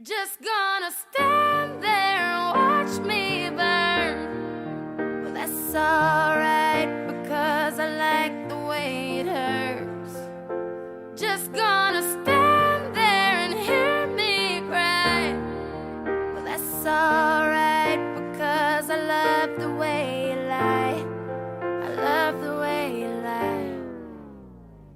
Just gonna stand there and watch me burn. Well, that's all.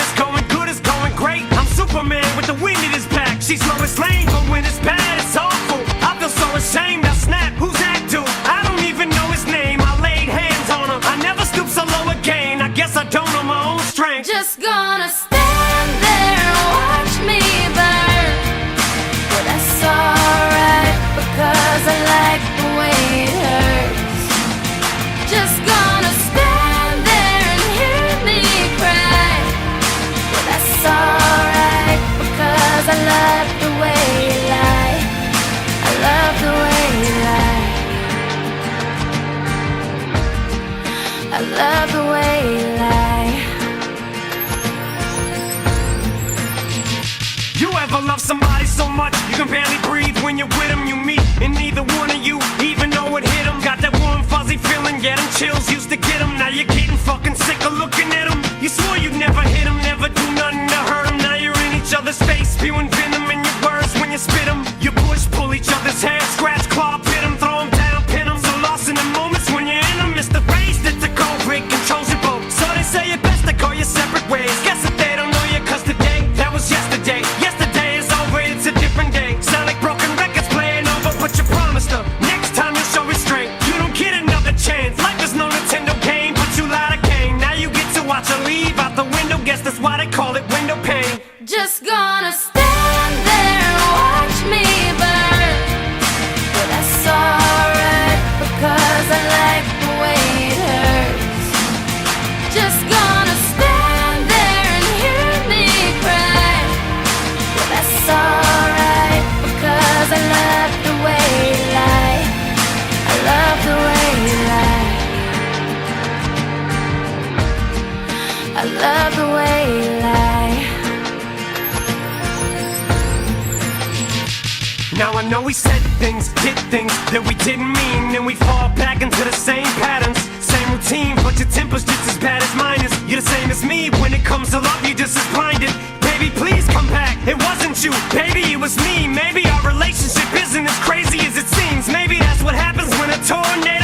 it's going good, it's going great. I'm Superman with the wind in his back. She's Lois Lane. to get them. Now you're getting fucking sick of looking at them. You swore you'd never hit them, never do nothing to hurt them. Now you're in each other's face, spewing your temper's just as bad as mine is. You're the same as me. When it comes to love, you're just as blinded. Baby, please come back. It wasn't you, baby, it was me. Maybe our relationship isn't as crazy as it seems. Maybe that's what happens when a tornado.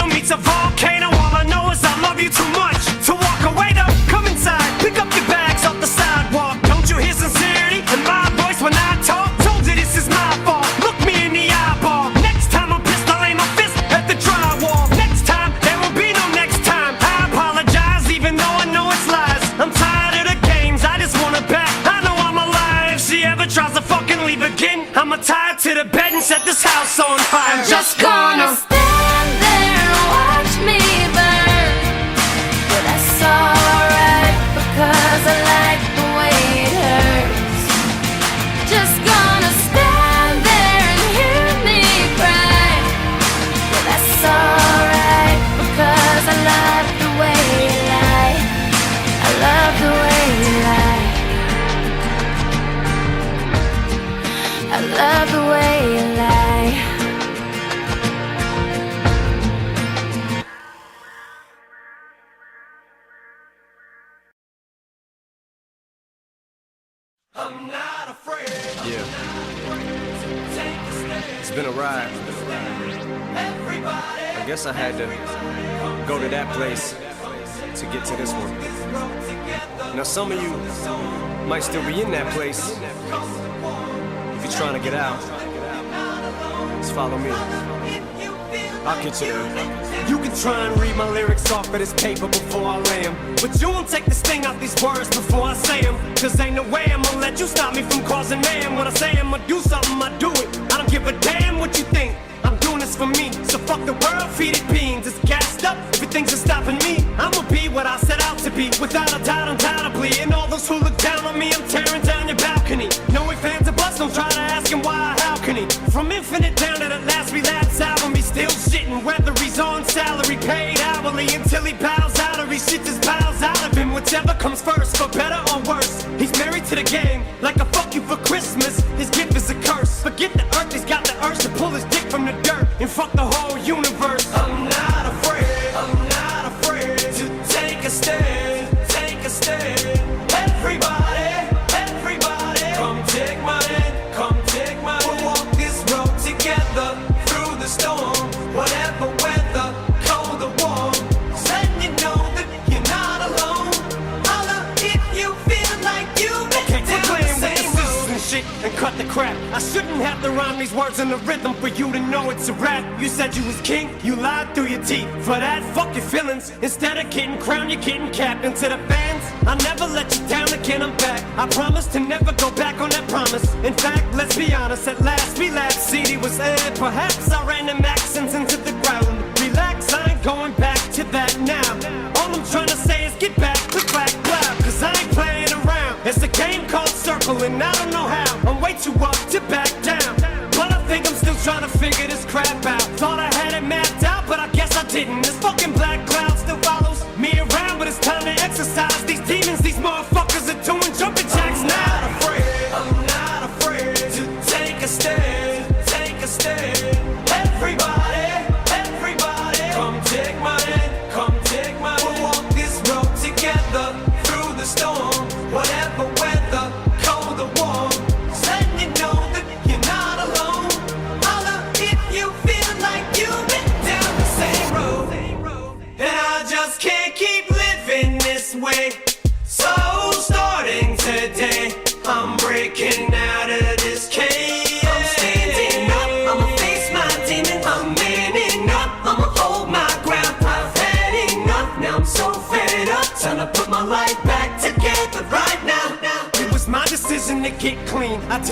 Relax, CD was aired. Perhaps I ran the accents into the ground. Relax, I ain't going back to that now. All I'm trying to say is get back to black cloud, cause I ain't playing around. It's a game called circling, I don't know how. I'm way too up to back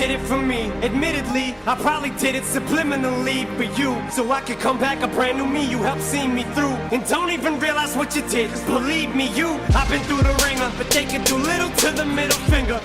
did it for me. Admittedly, I probably did it subliminally for you. So I could come back a brand new me. You helped see me through. And don't even realize what you did. Cause believe me, you, I've been through the ringer. But they can do little to the middle finger.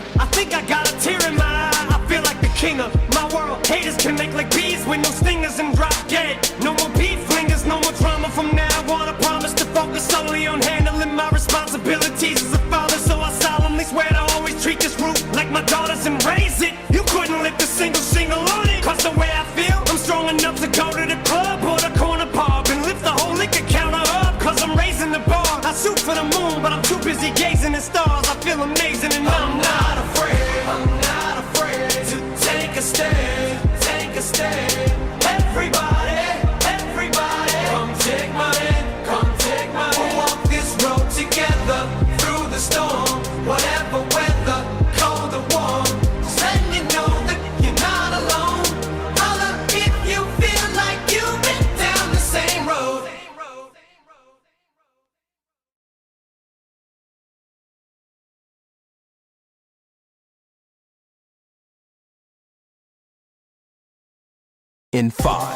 in five.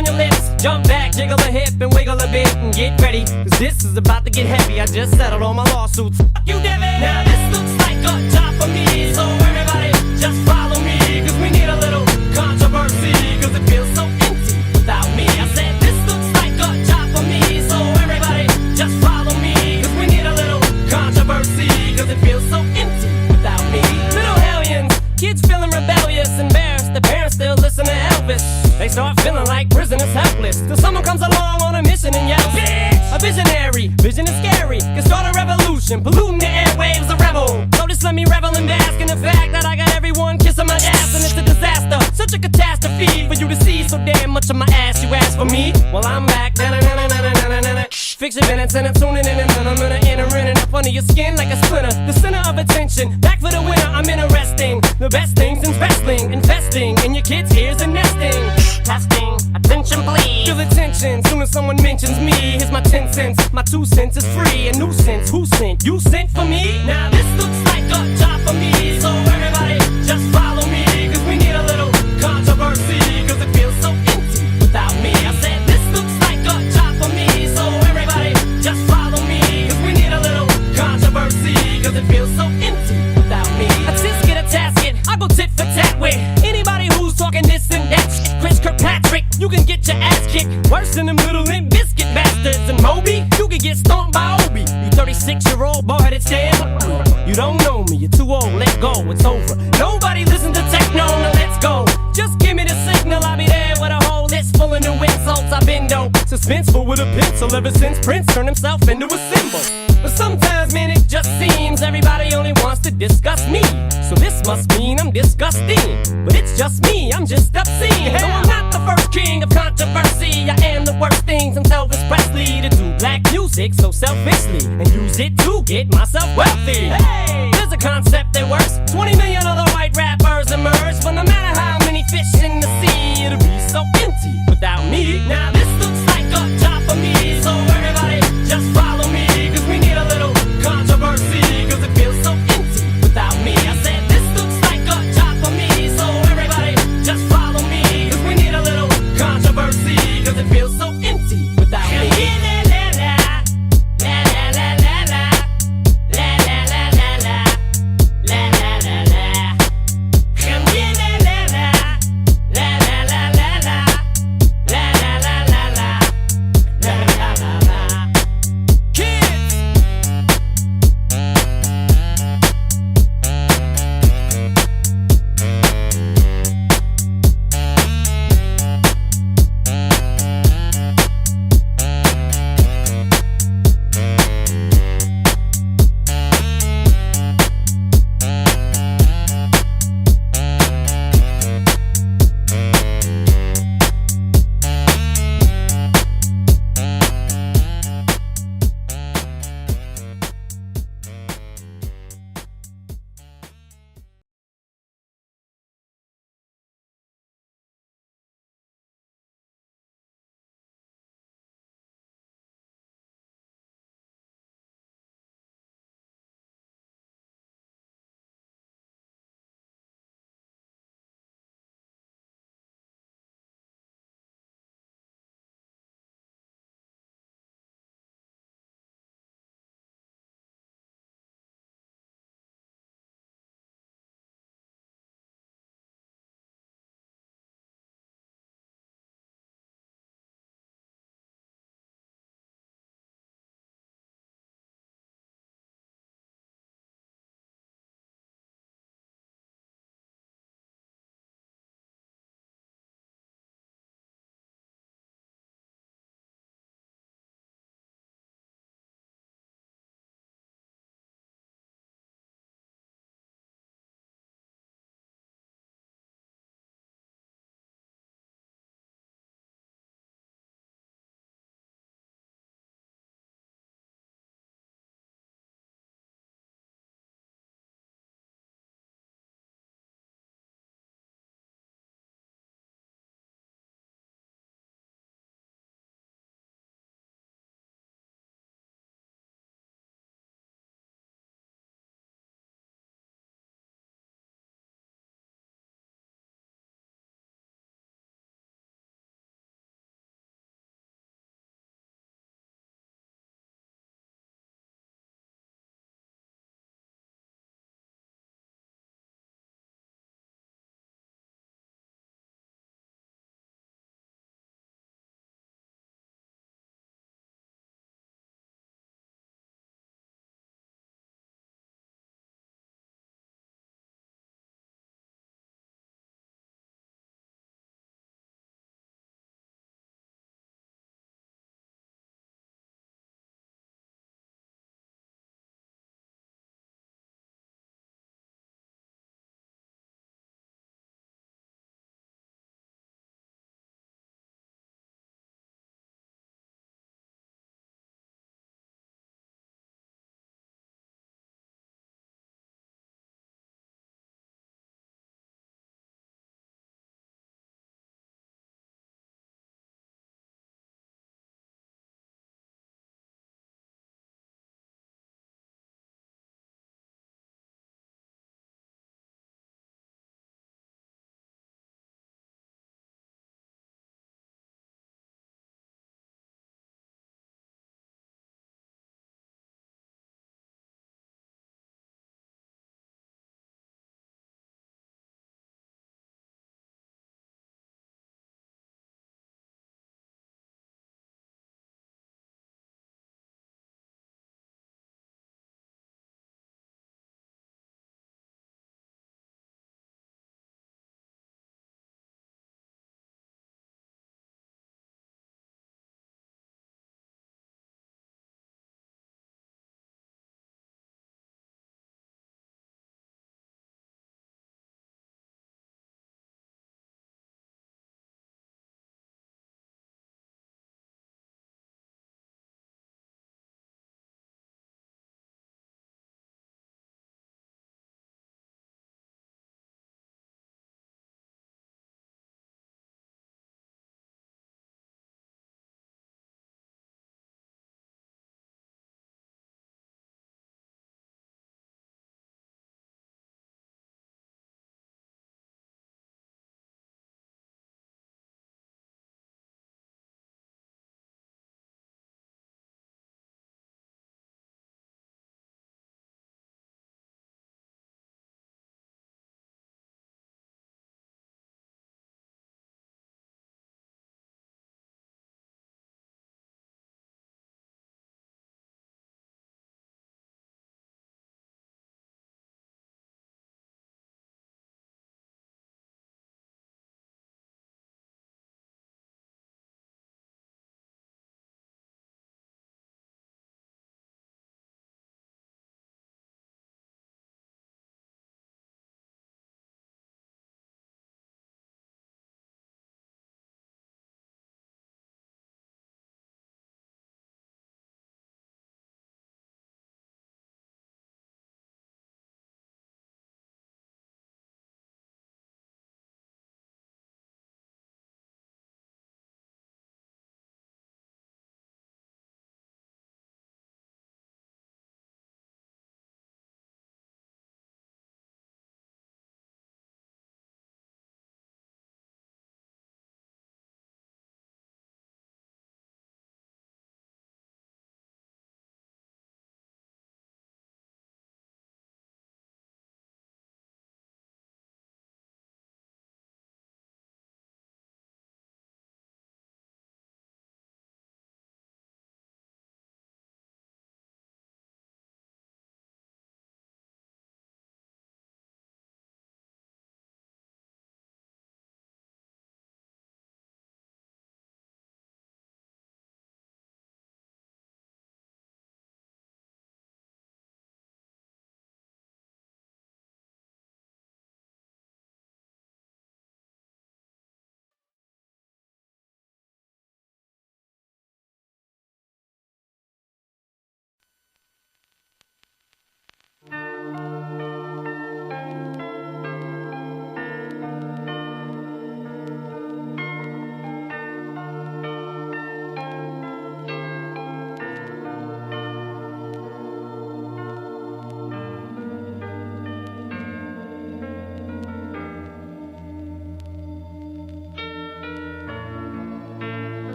on your lips, jump back, jiggle a hip and wiggle a bit and get ready. Cause this is about to get heavy. I just settled all my lawsuits. You, Debbie. Now this looks like a job for me, so everybody just follow me. Cause we need a little controversy, cause it feels so empty without me. I said this looks like a job for me, so everybody just follow me. Cause we need a little controversy, cause it feels so empty without me. Little hellions, kids feeling rebellious, embarrassed, the parents still listen to Elvis. They start feeling a polluting the airwaves, a rebel. Just let me revel and bask in the fact that I got everyone kissing my ass, and it's a disaster. Such a catastrophe for you to see so damn much of my ass. You ask for me? Well, I'm back. Fix your minutes and I'm tuning in and I'm gonna enter in and up under your skin like a splinter. The center of attention, someone mentions me. Here's my 10 cents, my 2 cents is free. A nuisance, who sent? You sent for me? Now this looks like a job for me. So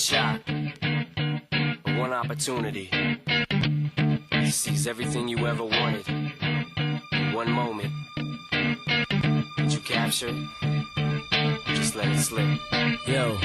shot, one opportunity to seize everything you ever wanted in one moment. Did you capture Just let it slip. Yo.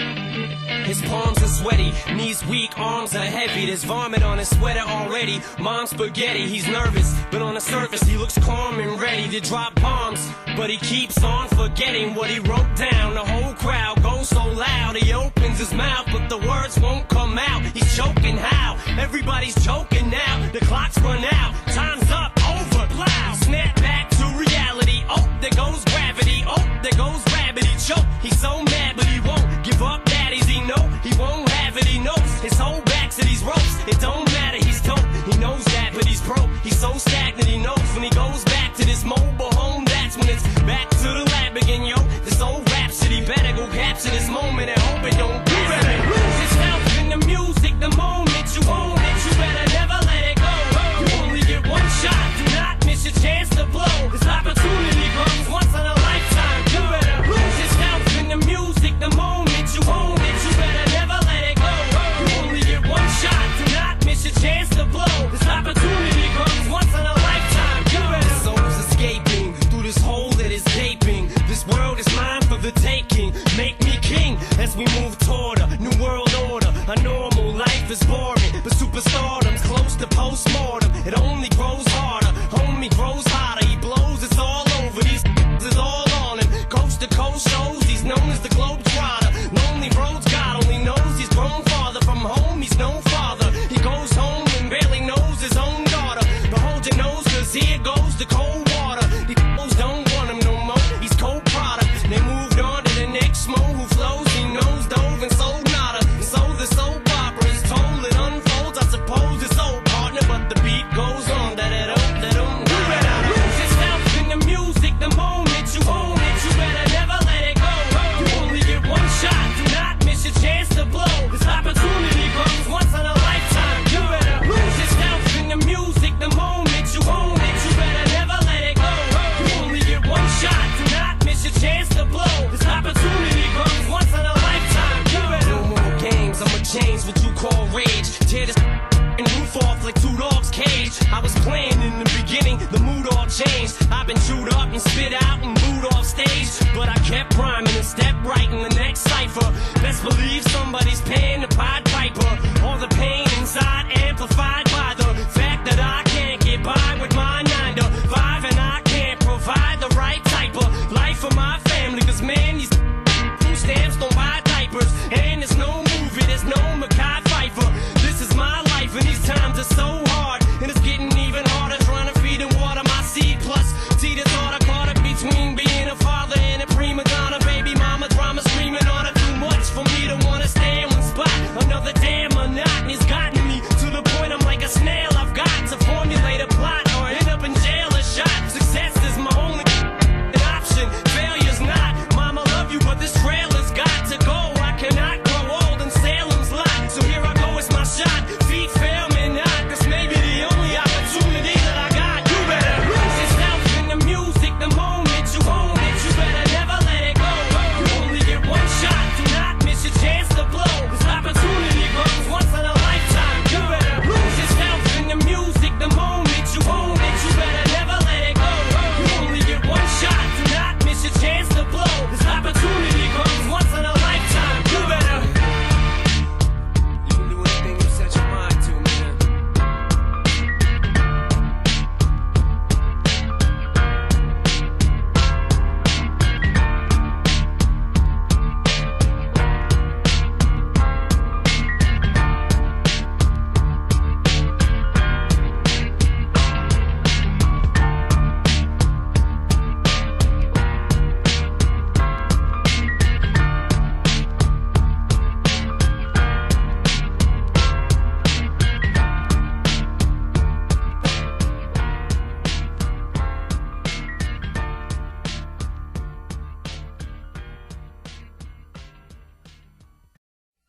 His palms are sweaty, knees weak, arms are heavy. There's vomit on his sweater already. Mom's spaghetti, he's nervous, but on the surface he looks calm and ready to drop bombs. But he keeps on forgetting what he wrote down. The whole crowd goes so loud, he opens opens his mouth, but the words won't come out. He's choking how? Everybody's choking now. The clock's run out. Time's up. Over. Plow. Snap back to reality. Oh, there goes gravity. Oh, there goes gravity. Choke. He's so mad, but he won't give up. Daddies, he know he won't have it. He knows his whole back to these ropes. It don't matter. He's dope. He knows that, but he's broke. He's so stagnant. He knows when he goes back to this mobile home. That's when it's back to the lab again, yo. This old rhapsody better go capture this moment and hope it don't.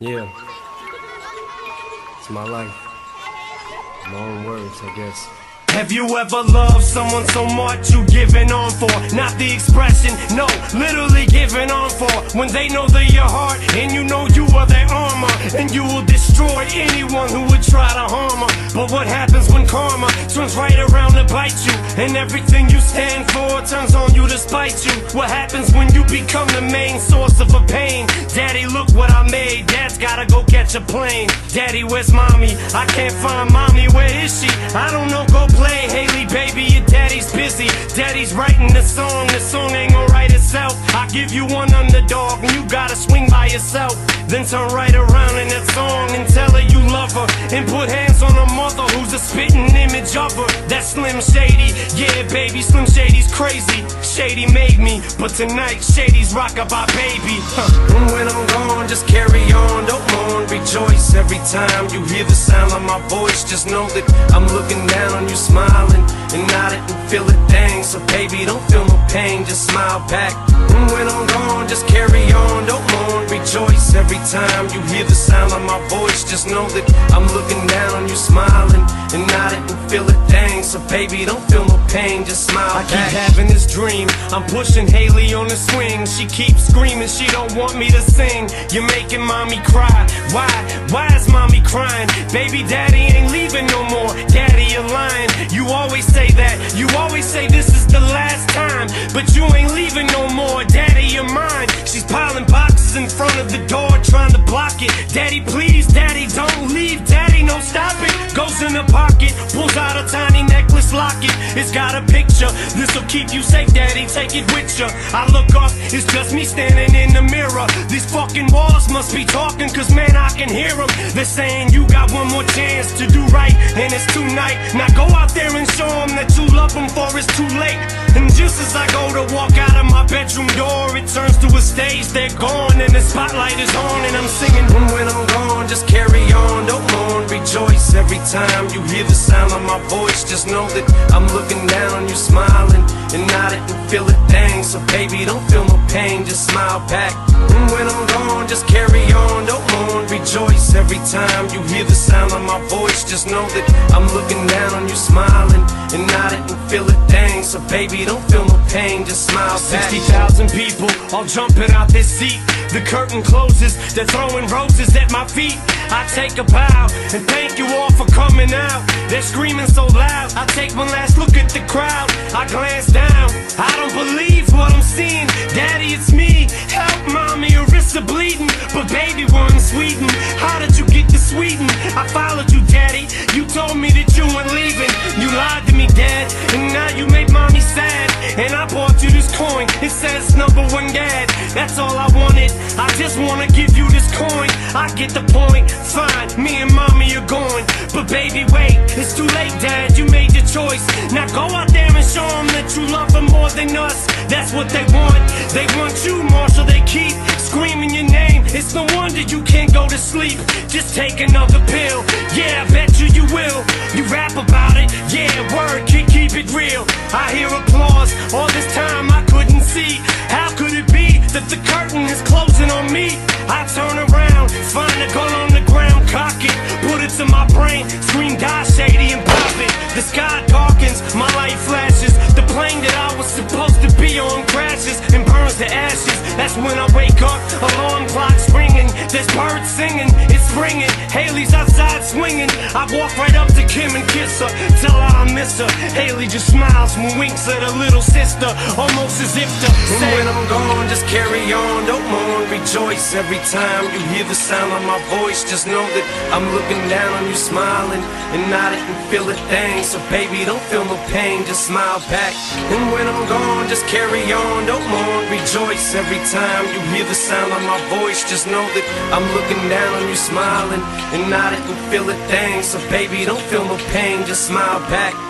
Yeah. It's my life. My own words, I guess. Have you ever loved someone so much you giving on for? Not the expression, no, literally giving on for. When they know they're your heart and you know you are their armor, and you will destroy anyone who would try to harm her. But what happens when karma turns right around to bite you? And everything you stand for turns on you to spite you. What happens when you become the main source of a pain? Daddy, look what I made. Dad's gotta go catch a plane. Daddy, where's mommy? I can't find mommy. Where is she? I don't know. Go play, Hailie, baby. Your daddy's busy. Daddy's writing the song. The song ain't gonna write itself. I give you one underdog, and you gotta swing by yourself. Then turn right around in that song and tell her you love her. And put hands on her mother, who's a spitting image of her. That Slim Shady. Yeah, baby, Slim Shady's crazy. Shady made me, but tonight Shady's rockin' by baby. Huh. And when I'm gone, just carry on, don't mourn, rejoice every time you hear the sound of my voice. Just know that I'm looking down on you, smiling and nodding and feel it dang. So baby, don't feel no pain, just smile back. And when I'm gone, just carry on, don't mourn, rejoice every time you hear the sound of my voice. Just know that I'm looking down on you, smiling and nodding and feel it dang. So baby, don't feel no pain, just smile I keep having this dream. I'm pushing Hailie on the swing. She keeps screaming, she don't want me to sing. You're making mommy cry. Why? Why is mommy crying? Baby, daddy ain't leaving no more. Daddy, you're lying. You always say that. You always say this is the last time. But you ain't leaving no more. Daddy, you're mine. She's piling boxes in front of the door, trying to block it. Daddy, please, daddy, don't leave. Daddy, no, stop it. Goes in the pocket, pulls out a tiny necklace locket. It's got a picture. This'll keep you safe, daddy. Take it with you. I look up, it's just me standing in the mirror. These fucking walls must be talking, cause man, I can hear them. They're saying you got one more chance to do right, and it's tonight. Now go out there and show them that you love them, for it's too late. And just as I go to walk out of my bedroom door, it turns to a stage. They're gone, and the spotlight is on, and I'm singing. And when I'm gone, just carry on, don't mourn, rejoice every time you hear the sound of my voice. Just know that I'm looking down on you, smiling and nodding and feel it dang. So baby, don't feel no pain, just smile back. And when I'm gone, just carry on, don't mourn, rejoice every time you hear the sound of my voice. Just know that I'm looking down on you, smiling and nodding and feel a dang. So baby, don't feel no pain, just smile back. 60,000 people all jumping out their seat. The curtain closes, they're throwing roses at my feet. I take a bow and thank you all for coming out. They're screaming so loud. I take one last look at the crowd. I glance That's all I wanted. I just wanna give you this coin. I get the point. Fine, me and mommy are going. But baby, wait, it's too late, dad. You made your choice. Now go out there and show them that you love them more than us. That's what they want. They want you, Marshall. They keep screaming your name. It's no wonder you can't go to sleep. Just take another pill. Yeah, I bet you you will. You rap about it. Yeah, word, keep, keep it real. I hear applause. All this time I couldn't see. How could it be that the curtain is closing on me? I turn around, find a gun on the ground, cock it, put it to my brain, scream die shady and pop it. The sky darkens, my light flashes. The plane that I was supposed to be on crashes and burns to ashes. That's when I wake up, alarm clock's ringing. There's birds singing, it's springing. Hailie's outside swinging. I walk right up to Kim and kiss her, tell her I miss her. Hailie just smiles and winks at her little sister, almost as if to say, When I'm gone, just carry on, don't mourn, rejoice every time you hear the sound of my voice. Just know that I'm looking down on you, smiling and nodding and feel a thing. So baby, don't feel no pain, just smile back. And when I'm gone, just carry on, don't mourn, rejoice every time you hear the sound of my voice. Just know that I'm looking down on you, smiling and nodding and feel a thing. So baby, don't feel no pain, just smile back.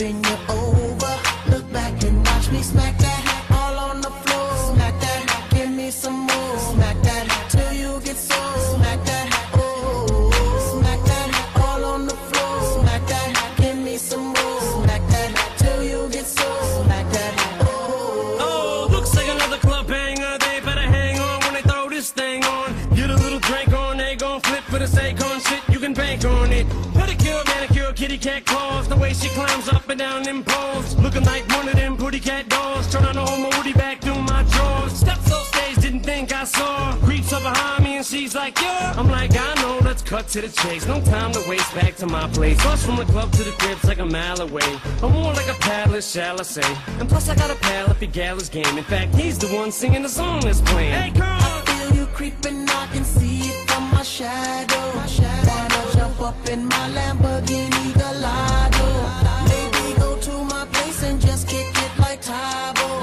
Possibly bend you over. Look back and watch me smack I'm like, I know, let's cut to the chase. No time to waste back to my place. Bus from the club to the crib's like a mile away. I'm more like a paddler, shall I say. And plus I got a pal if your gal is game. In fact, he's the one singing the song that's playing. Hey, girl! I feel you creeping, I can see it from my shadow. Wanna jump up in my Lamborghini Gallardo? Maybe go to my place and just kick it like Tae Bo.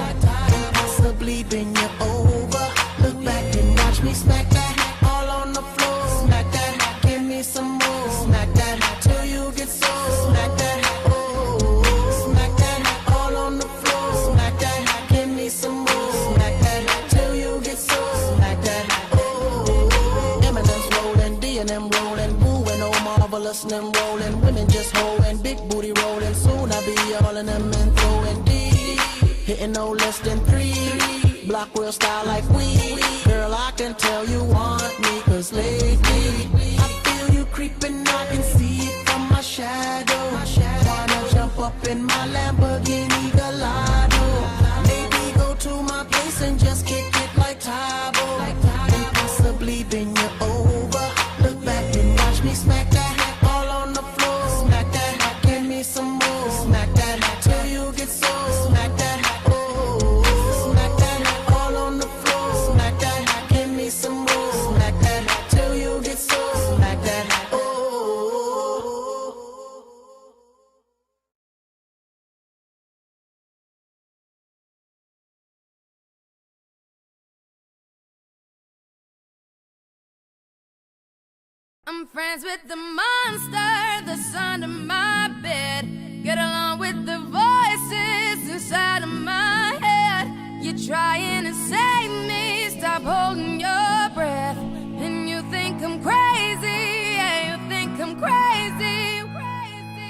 Hitting no less than three. Block real style like we. Girl, I can tell you want me, cause lately I feel you creeping, I can see it from my shadow. Wanna jump up in my Lamborghini Gallardo. Maybe go to my place and just kick I'm friends with the monster that's under my bed. Get along with the voices inside of my head. You're trying to save me, stop holding your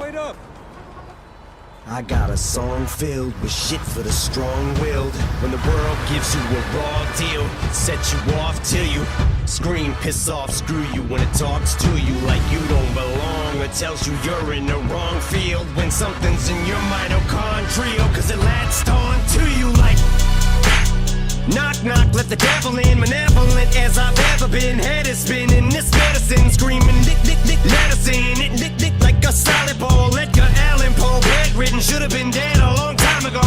Wait up! I got a song filled with shit for the strong-willed. When the world gives you a raw deal, set you off till you scream, piss off, screw you. When it talks to you like you don't belong, or tells you you're in the wrong field. When something's in your mitochondrial, oh, cause it latched on to you like. Knock, knock, let the devil in. Malevolent as I've ever been. Head is spinning. This medicine screaming. Lick, let us in. It lick, lick like a solid ball. Edgar Allan Poe. Bedridden. Should have been dead a long time ago.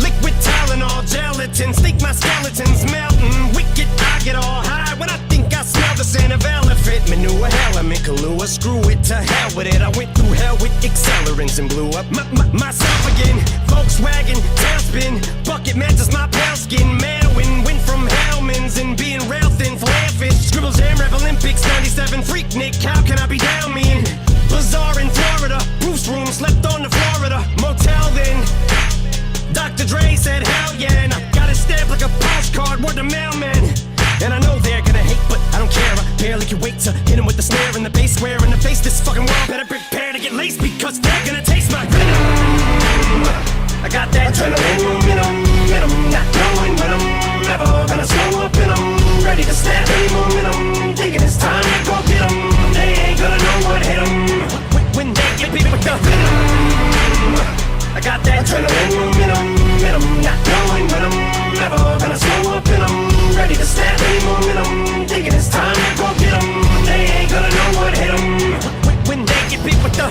Liquid Tylenol, gelatin. Think my skeleton's melting. Wicked, I get all high when I I smell the scent of elephant manure. Hell, I'm in Kahlua. Screw it to hell with it. I went through hell with accelerants and blew up my, my, myself again. Volkswagen, tailspin. Bucket matches my pale skin. Mailwin, went from Hellman's and being rail thin. Fit. Scribble jam, rap Olympics, 97. Freaknik, how can I be down me in? Bizarre in Florida. Bruce room, slept on the Florida. Motel then. Dr. Dre said, hell yeah, and I got it stamped like a postcard, word to mailman. And I know they're gonna hate, but I don't care. I barely can wait to hit hit 'em with the snare and the bass square in the face. This fucking world better prepare to get laced because they're gonna taste my venom. I got that adrenaline momentum, momentum, not knowing when I'm ever gonna slow up and I'm ready to snap any momentum. Thinking it's time to go get 'em. They ain't gonna know what hit 'em. When they get beat with the venom. I got that adrenaline momentum, momentum, not knowing when I'm ever gonna slow up and I'm ready to snap any momentum. Thinking it's time to go get 'em. They ain't gonna know what hit 'em. When they get beat with the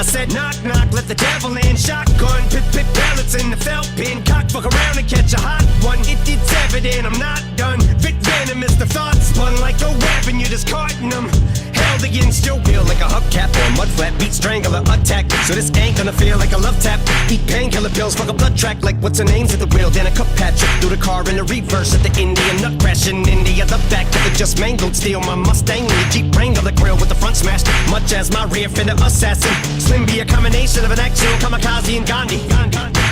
I said knock knock, let the devil in. Shotgun, pit pit pellets in the felt pin. Cock fuck around and catch a hot one. It, it's evident I'm not done. Vic venom is the thought spun like a weapon. You're discarding them. Against your will like a hubcap or a mud flap. Beat strangler attack. So this ain't gonna feel like a love tap. Eat painkiller pills, fuck a blood track like what's her name's at the wheel. Then a cup patch through the car in the reverse at the Indian nut crash in India. The back of the just mangled steel. My Mustang and the Jeep Wrangler the grill with the front smashed. Much as my rear fender assassin. Slim be a combination of an actual kamikaze and Gandhi.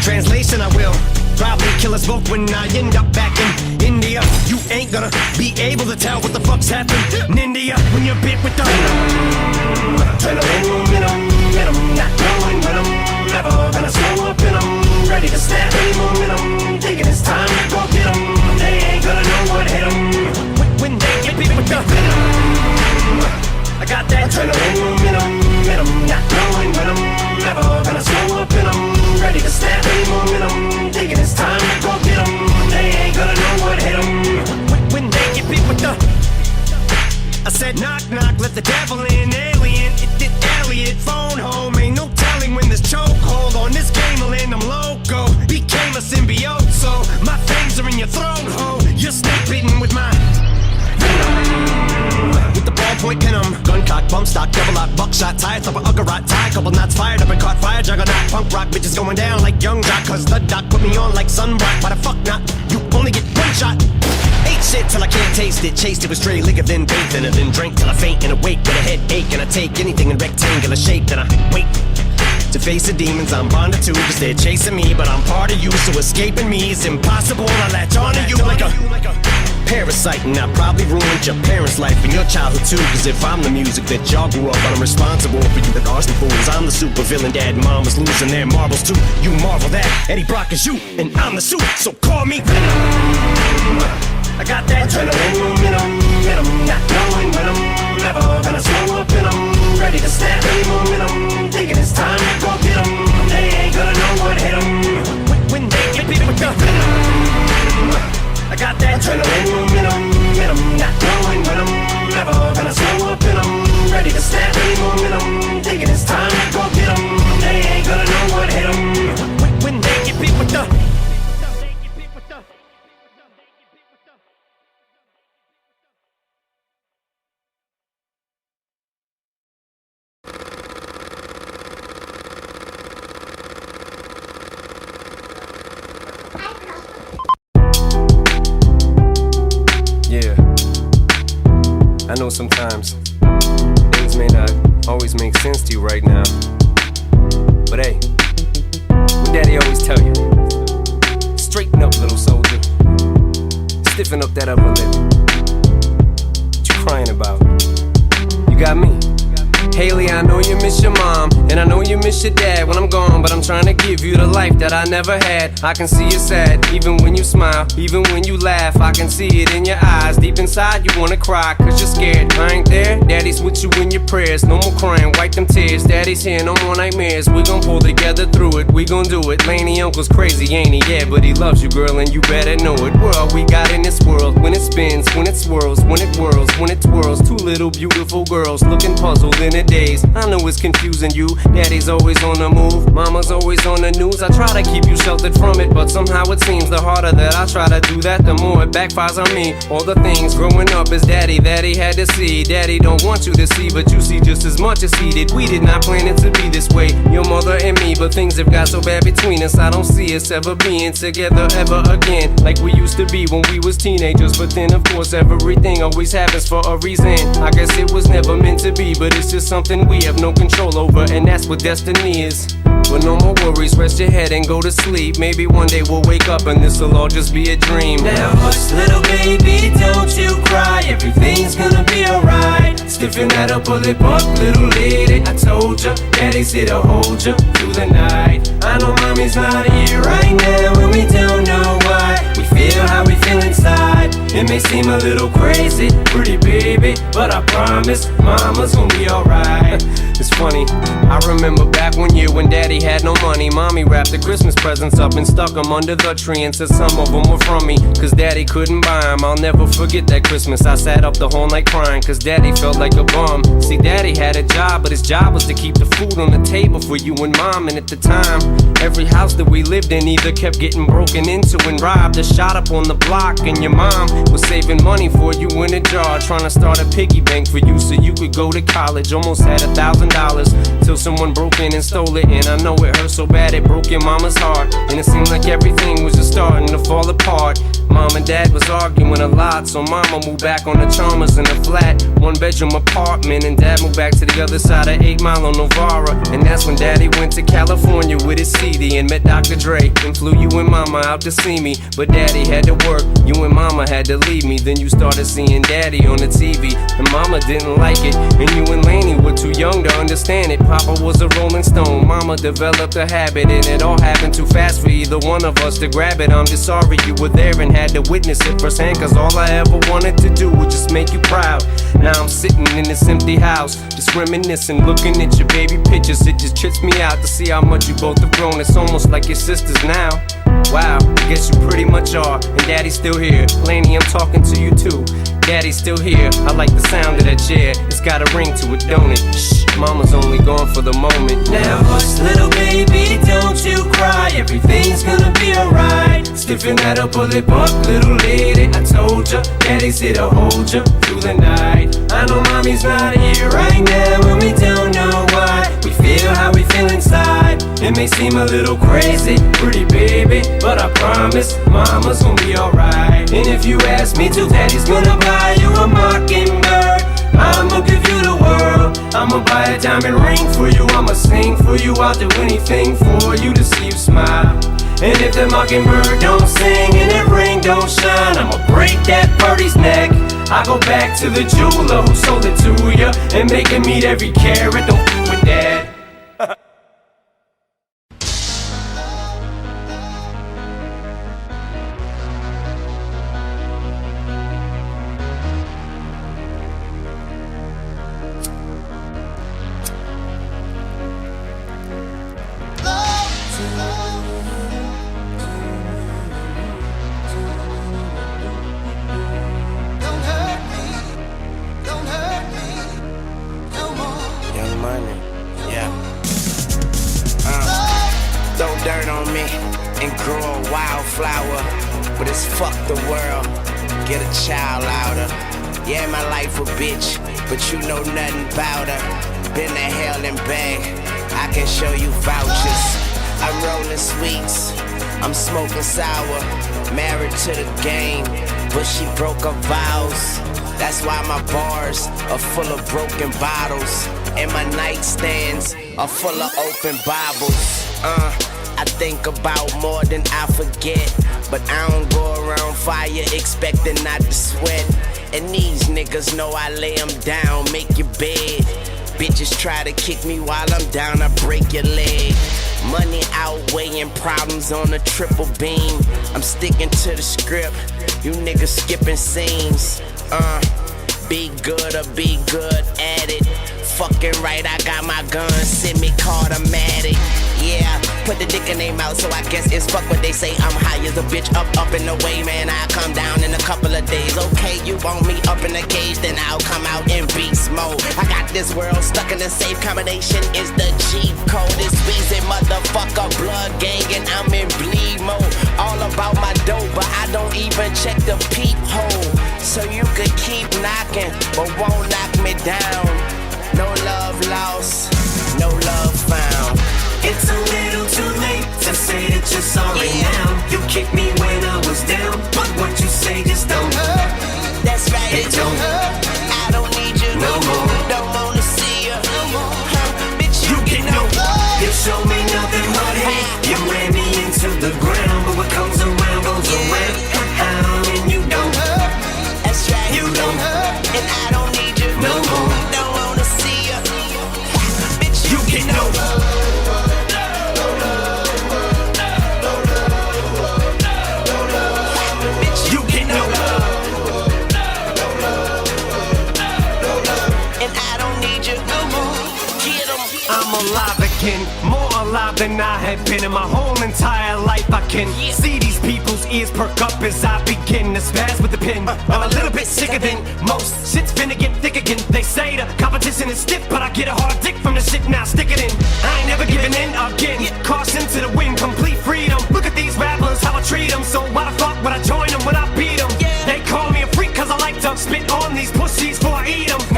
Translation, I will probably kill a us both when I end up back in India. You ain't gonna be able to tell what the fuck's happened in India when you're bit with the venom. Adrenaline, venom, venom, not knowing when I'm never gonna slow up and I'm ready to snap any momentum. Thinking it's time to go get 'em. They ain't gonna know what hit 'em when, they get bit with the venom. I got that adrenaline momentum, momentum, not knowing when I'm never gonna slow up and I'm to snap any momentum. Thinking it's time to go get 'em. They ain't gonna know what hit 'em when, they get bit with the. I said knock knock, let the devil in, alien. It did Elliott, phone home. Ain't no telling when this chokehold on this game will end. I'm loco, became a symbiote, stock, lock, buckshot, tie top of Uggarot, tie, couple knots fired up and caught fire, juggernaut, punk rock, bitches going down like young jock, cause the doc put me on like sunblock. Why the fuck not? You only get one shot. Ate shit till I can't taste it, chased it with stray liquor, then bathed in it, then drank till I faint and awake with a headache, and I take anything in rectangular shape, then I wait. To face the demons I'm bonded to, cause they're chasing me, but I'm part of you, so escaping me is impossible. I latch onto you like a parasite, and I probably ruined your parents' life and your childhood too. Cause if I'm the music that y'all grew up on, I'm responsible for you, the Austin fools. I'm the super villain, dad and mom was losing their marbles too. You marvel that Eddie Brock is you, and I'm the suit, so call me Venom. I got that adrenaline momentum, momentum, not knowing when I'm never gonna slow up and I'm ready to snap any momentum. Thinking it's time to go get 'em. They ain't gonna know what hit 'em when, when they get beat with the venom. I got that adrenaline momentum, momentum, not knowing when I'm never gonna slow up and I'm ready to snap momentum. Thinking it's time to go get 'em. They ain't gonna know what hit 'em sometimes things may not always make sense to you right now. But hey, what daddy always tell you? Straighten up, little soldier. Stiffen up that upper lip. What you crying about? You got me. Hailie, I know you miss your mom, and I know you miss your dad when I'm gone, but I'm trying to give you the life that I never had. I can see you sad, even when you smile, even when you laugh. I can see it in your eyes. Deep inside, you wanna cry, cause you're scared. I ain't there, daddy's with you in your prayers. No more crying, wipe them tears. Daddy's here, no more nightmares. We gon' pull together through it, we gon' do it. Lainie uncle's crazy, ain't he? Yeah, but he loves you, girl, and you better know it. World we got in this world, when it spins, when it swirls, when it whirls, when it twirls. Two little beautiful girls looking puzzled in a daze. I know it's confusing you. Daddy's always on the move, mama's always on the news. I try to keep you sheltered from it, but somehow it seems the harder that I try to do that, the more it backfires on me. All the things growing up is daddy that he had to see. Daddy don't want you to see, but you see just as much as he did. We did not plan it to be this way, your mother and me, but things have got so bad between us. I don't see us ever being together ever again, like we used to be when we was teenagers. But then, of course, everything always happens for a reason. I guess it was never meant to be, but it's just something we have no control over, and that's what destiny is. But no more worries, rest your head and go to sleep. Maybe one day we'll wake up and this'll all just be a dream. Now hush, little baby, don't you cry. Everything's gonna be alright. Stiffen that upper lip up, little lady. I told ya, daddy's here to hold ya through the night. I know mommy's not here right now, and we don't know feel how we feel inside. It may seem a little crazy, pretty baby, but I promise, mama's gonna be alright. It's funny, I remember back one year when daddy had no money. Mommy wrapped the Christmas presents up and stuck them under the tree and said some of them were from me. Cause daddy couldn't buy them. I'll never forget that Christmas. I sat up the whole night crying cause daddy felt like a bum. See, daddy had a job, but his job was to keep the food on the table for you and mom. And at the time, every house that we lived in either kept getting broken into and robbed or shot up on the block. And your mom was saving money for you in a jar, trying to start a piggy bank for you so you could go to college. Almost had a thousand dollars till someone broke in and stole it. And I know it hurt so bad it broke your mama's heart. And it seemed like everything was just starting to fall apart. Mom and dad was arguing a lot, so mama moved back on the Chalmers in a flat, one bedroom apartment, and dad moved back to the other side of 8 Mile on Novara. And that's when daddy went to California with his CD and met Dr. Dre. And flew you and mama out to see me, but daddy had to work, you and mama had to leave me. Then you started seeing daddy on the TV, and mama didn't like it, and you and Lainie were too young to understand it. Papa was a rolling stone, mama developed a habit, and it all happened too fast for either one of us to grab it. I'm just sorry you were there and had to witness it firsthand, cause all I ever wanted to do was just make you proud. Now I'm sitting in this empty house, just reminiscing, looking at your baby pictures. It just trips me out to see how much you both have grown. It's almost like your sisters now. Wow, I guess you pretty much are, and daddy's still here. Lainie, I'm talking to you too. Daddy's still here. I like the sound of that chair. It's got a ring to it, don't it? Shh, mama's only gone for the moment. Now hush, little baby, don't you cry. Everything's gonna be alright. Stiffen that up, pull it little lady. I told ya, daddy's here to hold ya through the night. I know mommy's not here right now, and we don't know It may seem a little crazy, pretty baby, but I promise mama's gonna be alright. And if you ask me to, daddy's gonna buy you a mockingbird. I'ma give you the world. I'ma buy a diamond ring for you. I'ma sing for you. I'll do anything for you to see you smile. And if the mockingbird don't sing and that ring don't shine, I'ma break that birdie's neck. I go back to the jeweler who sold it to ya and make him meet every carat. Don't f with that. dirt on me and grow a wildflower, but it's fuck the world. Get a child louder. Yeah, my life a bitch, but you know nothing about her. Been to hell and back. I can show you vouchers. I'm rolling sweets. I'm smoking sour. Married to the game, but she broke her vows. That's why my bars are full of broken bottles. And my nightstands are full of open Bibles. Uh, I think about more than I forget. But I don't go around fire expecting not to sweat. And these niggas know I lay 'em down, make your bed. Bitches try to kick me while I'm down, I break your leg. Money outweighing problems on a triple beam. I'm sticking to the script. You niggas skipping scenes. Uh, be good or be good at it. Fucking right, I got my gun, semi automatic. Yeah, put the dick in their mouth, so I guess it's fuck what they say. I'm high as a bitch, up, up in the way, man. I come down in a couple of days. Okay, you want me up in the cage, then I'll come out in beast mode. I got this world stuck in a safe combination. Is the cheap code? It's Weezy, motherfucker, blood gang, and I'm in bleed mode. All about my dope, but I don't even check the peephole. So you could keep knocking, but won't knock me down. No love lost, no love found. It's a little too late to say that you're sorry Yeah. now. You kicked me when I was down, but what you say just don't hurt. That's right. It don't hurt. I don't need you No more. More alive than I have been in my whole entire life. I can see these people's ears perk up as I begin to spaz with the pen. Uh, I'm a little uh, bit sicker than most. Shit's finna get thick again. They say the competition is stiff, but I get a hard dick from the shit now. Stick it in. I ain't never giving in again. Caution to the wind, complete freedom. Look at these rappers, how I treat them. So why the fuck would I join them when I beat them? Yeah. They call me a freak cause I like to spit on these pussies before I eat them.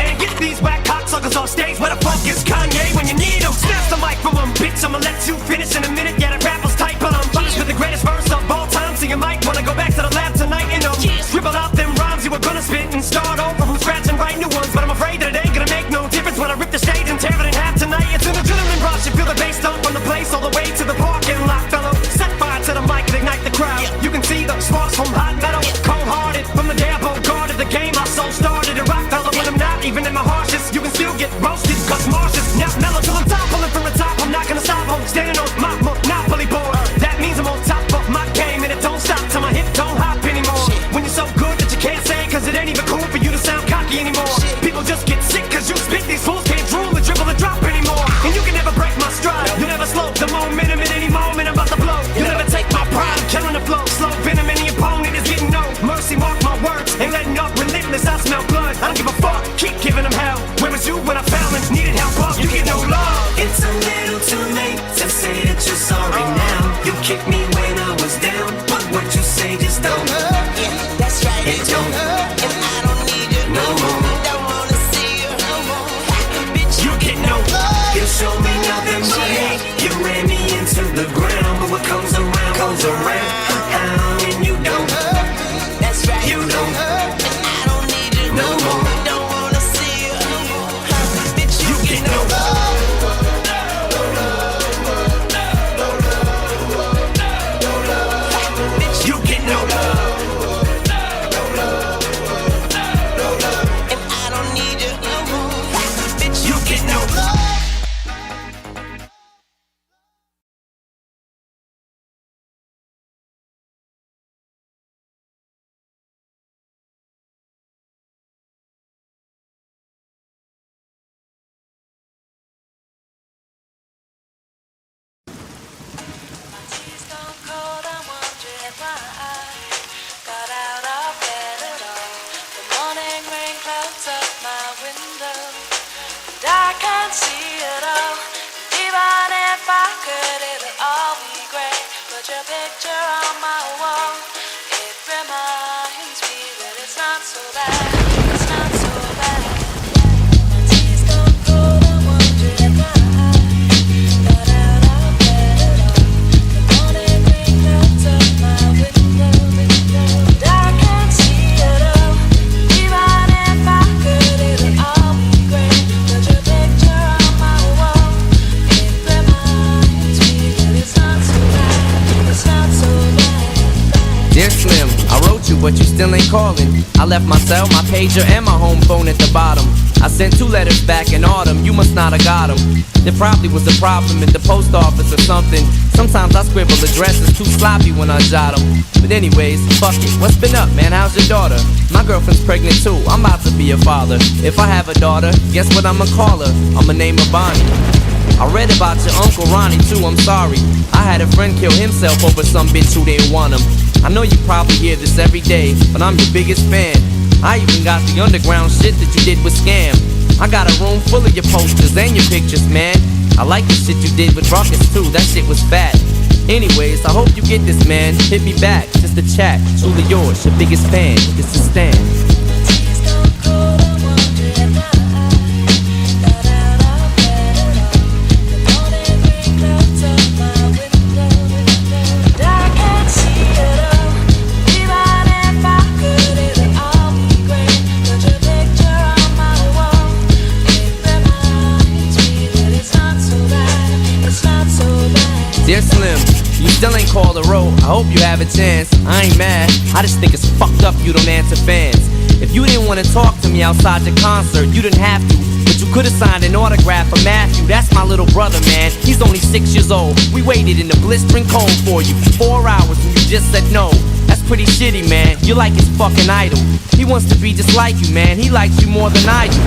Off stage. Where the fuck is Kanye when you need him? Snatch the mic from him, bitch. I'ma let you finish in a minute. Yeah, the rapper's tight, but I'm punished with the greatest verse of all time. So you might wanna go back to the lab tonight and um, scribble out them rhymes you were gonna spit and start over from scratch and write new ones. But I'm afraid that it ain't gonna make no difference when I rip the stage and tear it in half tonight. It's an adrenaline rush. You feel the bass dump from the place all the way to the parking lot, fellow. Set fire to the mic and ignite the crowd. You can see the sparks from hot metal, cold hearted from the day I guarded the game. I soul started probably was a problem at the post office or something. Sometimes I scribble addresses too sloppy when I jot them. But anyways, fuck it. What's been up, man? How's your daughter? My girlfriend's pregnant too. I'm about to be a father. If I have a daughter, guess what I'ma call her? I'ma name her Bonnie. I read about your uncle Ronnie too, I'm sorry. I had a friend kill himself over some bitch who didn't want him. I know you probably hear this every day, but I'm your biggest fan. I even got the underground shit that you did with Skam. I got a room full of your posters and your pictures, man. I like the shit you did with Rawkus too, that shit was fat. Anyways, I hope you get this, man. Hit me back, just a chat. Truly yours, your biggest fan. This is Stan. I hope you have a chance. I ain't mad. I just think it's fucked up you don't answer fans. If you didn't want to talk to me outside the concert, you didn't have to. But you could have signed an autograph for Matthew. That's my little brother, man. He's only six years old. We waited in the blistering cold for you for four hours and you just said no. That's pretty shitty, man. You're like his fucking idol. He wants to be just like you, man. He likes you more than I do.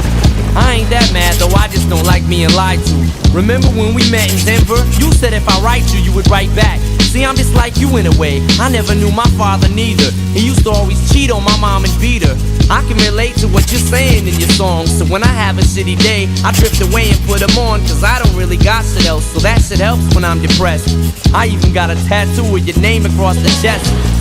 I ain't that mad though, I just don't like being lied to. Remember when we met in Denver? You said if I write you, you would write back. See, I'm just like you in a way. I never knew my father neither. He used to always cheat on my mom and beat her. I can relate to what you're saying in your songs. So when I have a shitty day, I drift away and put them on. Cause I don't really got shit else. So that shit helps when I'm depressed. I even got a tattoo with your name across the chest.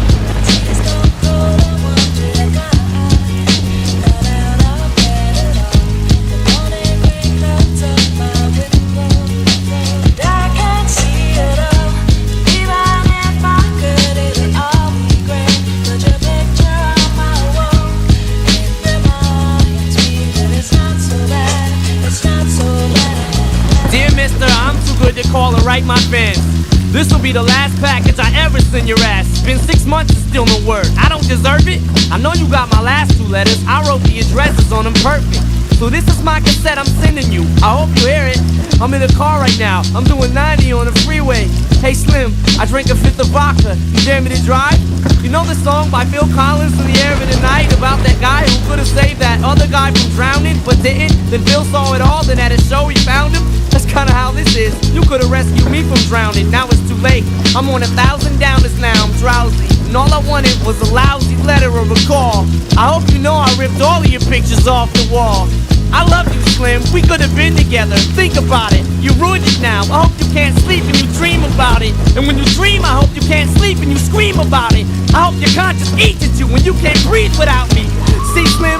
Write my fans. This will be the last package I ever send your ass. It's been six months and still no word. I don't deserve it. I know you got my last two letters. I wrote the addresses on them perfect. So this is my cassette I'm sending you. I hope you hear it. I'm in the car right now. I'm doing 90 on the freeway. Hey Slim, I drank a fifth of vodka. You dare me to drive? You know the song by Phil Collins in the air of the night about that guy who could have saved that other guy from drowning but didn't? Then Phil saw it all, then at a show he found him. That's kinda how this is. You could have rescued me from drowning. Now it's too late. I'm on a thousand downers now. I'm drowsy. And all I wanted was a lousy letter or a call. I hope you know I ripped all of your pictures off the wall. I love you, Slim. We could have been together. Think about it. You ruined it now. I hope you can't sleep and you dream about it. And when you dream, I hope you can't sleep and you scream about it. I hope your conscience eats at you when you can't breathe without me. See, Slim,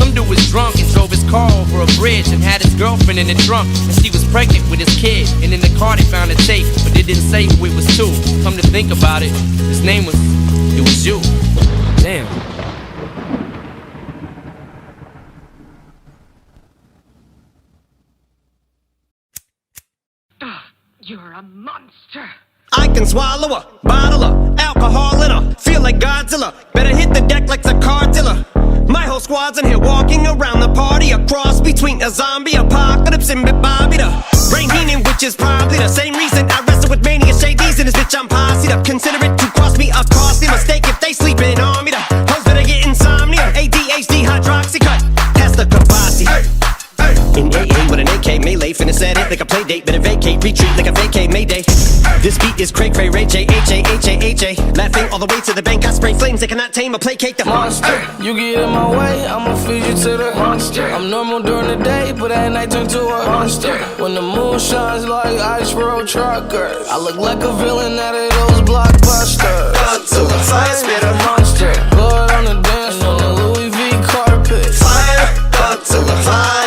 Some dude was drunk and drove his car over a bridge and had his girlfriend in the trunk. And she was pregnant with his kid. And in the car they found a tape, but they didn't say who it was to. Come to think about it, his name was, it was you. Damn. Ah, you're a monster. I can swallow a bottle of alcohol in her. Feel like Godzilla. Better hit the deck like the car dealer. My whole squad's in here walking around the party. A cross between a zombie apocalypse and Bobby the Brain Heenan, which is probably the same reason I wrestle with mania shades in this bitch. I'm posse up. Consider it to cross me a costly mistake if they finna it like a play date, better vacate, retreat like a vacate Mayday. This beat is cray cray, Ray J, H A, H A, H A. Laughing all the way to the bank, I spray flames, they cannot tame or placate the monster. You get in my way, I'ma feed you to the monster. I'm normal during the day, but at night turn to a monster. When the moon shines like ice road truckers, I look like a villain out of those blockbusters. Thug to the fire spitter. monster. Blood on the dance floor, Louis V carpet. Fire, thug to the fire.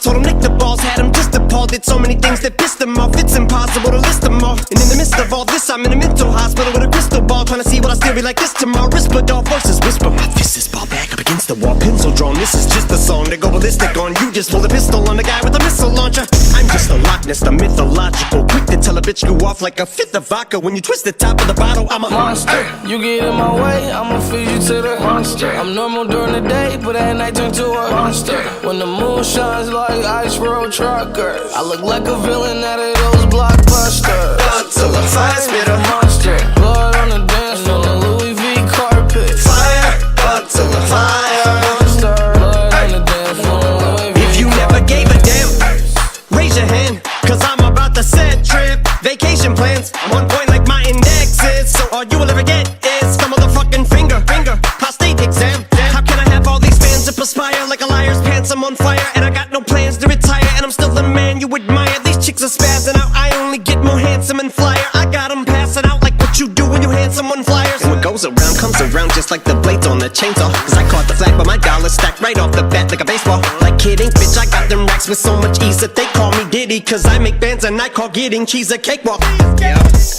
Told him nick the balls, had him just appalled. Did so many things that pissed him off. It's impossible to list them all. And in the midst of all this, I'm in a mental hospital with a crystal ball, trying to see what I still be like this tomorrow. Whisper, dog voices whisper. My fist is ball back against the wall, pencil drawn. This is just a song to go ballistic on. You just pull a pistol on the guy with a missile launcher. I'm just a Loch Ness, the mythological. Quick to tell a bitch you off like a fifth of vodka. When you twist the top of the bottle, I'm a monster. You get in my way, I'ma feed you to the monster. I'm normal during the day, but at night turn to a monster. When the moon shines like ice road truckers, I look like a villain out of those blockbusters. Until the fire spit a monster. Blood on the dance floor, the If you never gave a damn, raise your hand. Cause I'm about to set trip. Vacation plans, I'm one point like my index is. So all you will ever get is some motherfucking finger. Finger, prostate exam. How can I have all these fans that perspire like a liar's pants? I'm on fire and I got no plans to retire. And I'm still the man you admire. These chicks are spazzing out. I only get more handsome and flyer. I got them passing out like what you do when you hand someone flyers. Goes around comes around just like the blades on the chainsaw. Cause I caught the flag, but my dollar stacked right off the bat like a baseball. Like kidding, bitch, I got them racks with so much ease that they call me Diddy. Cause I make bands and I call getting cheese a cakewalk. Yeah.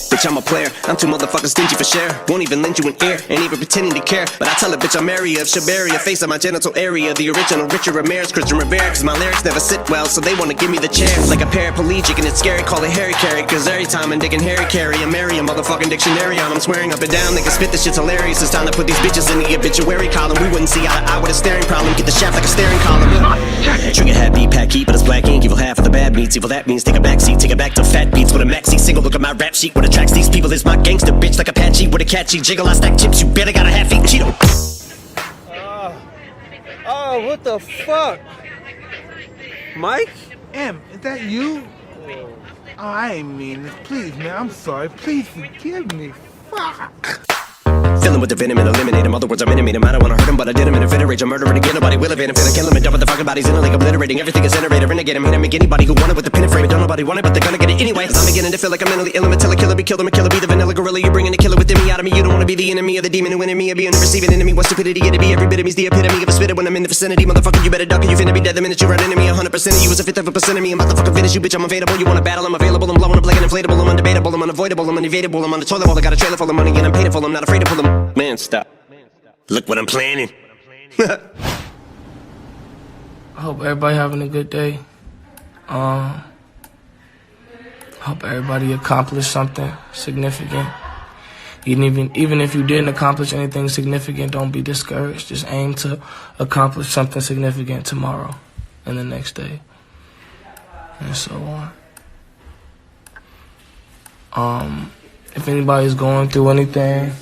Bitch, I'm a player. I'm too motherfucking stingy for share. Won't even lend you an ear, ain't even pretending to care. But I tell a bitch I'm area of Shabaria, face of my genital area. The original Richard Ramirez, Christian Rivera. Cause my lyrics never sit well, so they wanna give me the chair. Like a paraplegic, and it's scary, call it Harry Caray. Cause every time I'm digging Harry Carry, I'm marry a motherfucking dictionary on. I'm swearing up and down, they can spit this shit's hilarious. It's time to put these bitches in the obituary column. We wouldn't see eye to eye with a staring problem. Get the shaft like a staring column. Trigger happy, pack heat, but it's black ink. Evil half of the bad meats. Evil that means take a back seat, take it back to fat beats with a maxi single. Look at my rap sheet. What attracts these people is my gangster bitch like Apache with a catchy jiggle. I stack chips. You better got a half eat Cheeto. Uh, oh, what the fuck? Mike? M, is that you? Oh, I ain't mean this. Please, man, I'm sorry. Please forgive me. Fuck. Filling with the venom and eliminate him. Other words, I'm intimate him. I don't wanna hurt him, but I did him in a fit of rage. I'm murdering again. Nobody will evade him. Finna kill him and dump the fucking bodies in a lake, obliterating everything is generator. Renegade him, hit him, make anybody who want it with the pin and frame. Don't nobody want it, but they're gonna get it anyway. Cause I'm beginning to feel like I'm mentally ill. I'm a killer be killed. I'm a killer, be the vanilla gorilla. You're bringing the killer within me out of me. You don't wanna be the enemy of the demon who in me. Or being the receiving enemy. What stupidity it'd be. Every bit of me's the epitome of a spitter when I'm in the vicinity. Motherfucker, you better duck or you finna be dead the minute you run into me. 100% of you is a fifth of a percent of me. I'm about to fucking finish you, bitch. I'm available. You wanna battle? I'm available. I'm blowing up like an inflatable. I'm undebatable. I'm unavoidable. I'm unevadable. I'm on the toilet bowl. I got a trailer full of money and I'm paid for. I'm not afraid Man, stop. Look what I'm planning. I hope everybody having a good day. Um, hope everybody accomplished something significant. Even even even if you didn't accomplish anything significant, don't be discouraged. Just aim to accomplish something significant tomorrow and the next day, and so on. Um, if anybody's going through anything,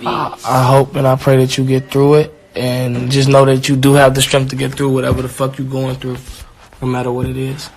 I, I hope and I pray that you get through it, and just know that you do have the strength to get through whatever the fuck you're going through, no matter what it is.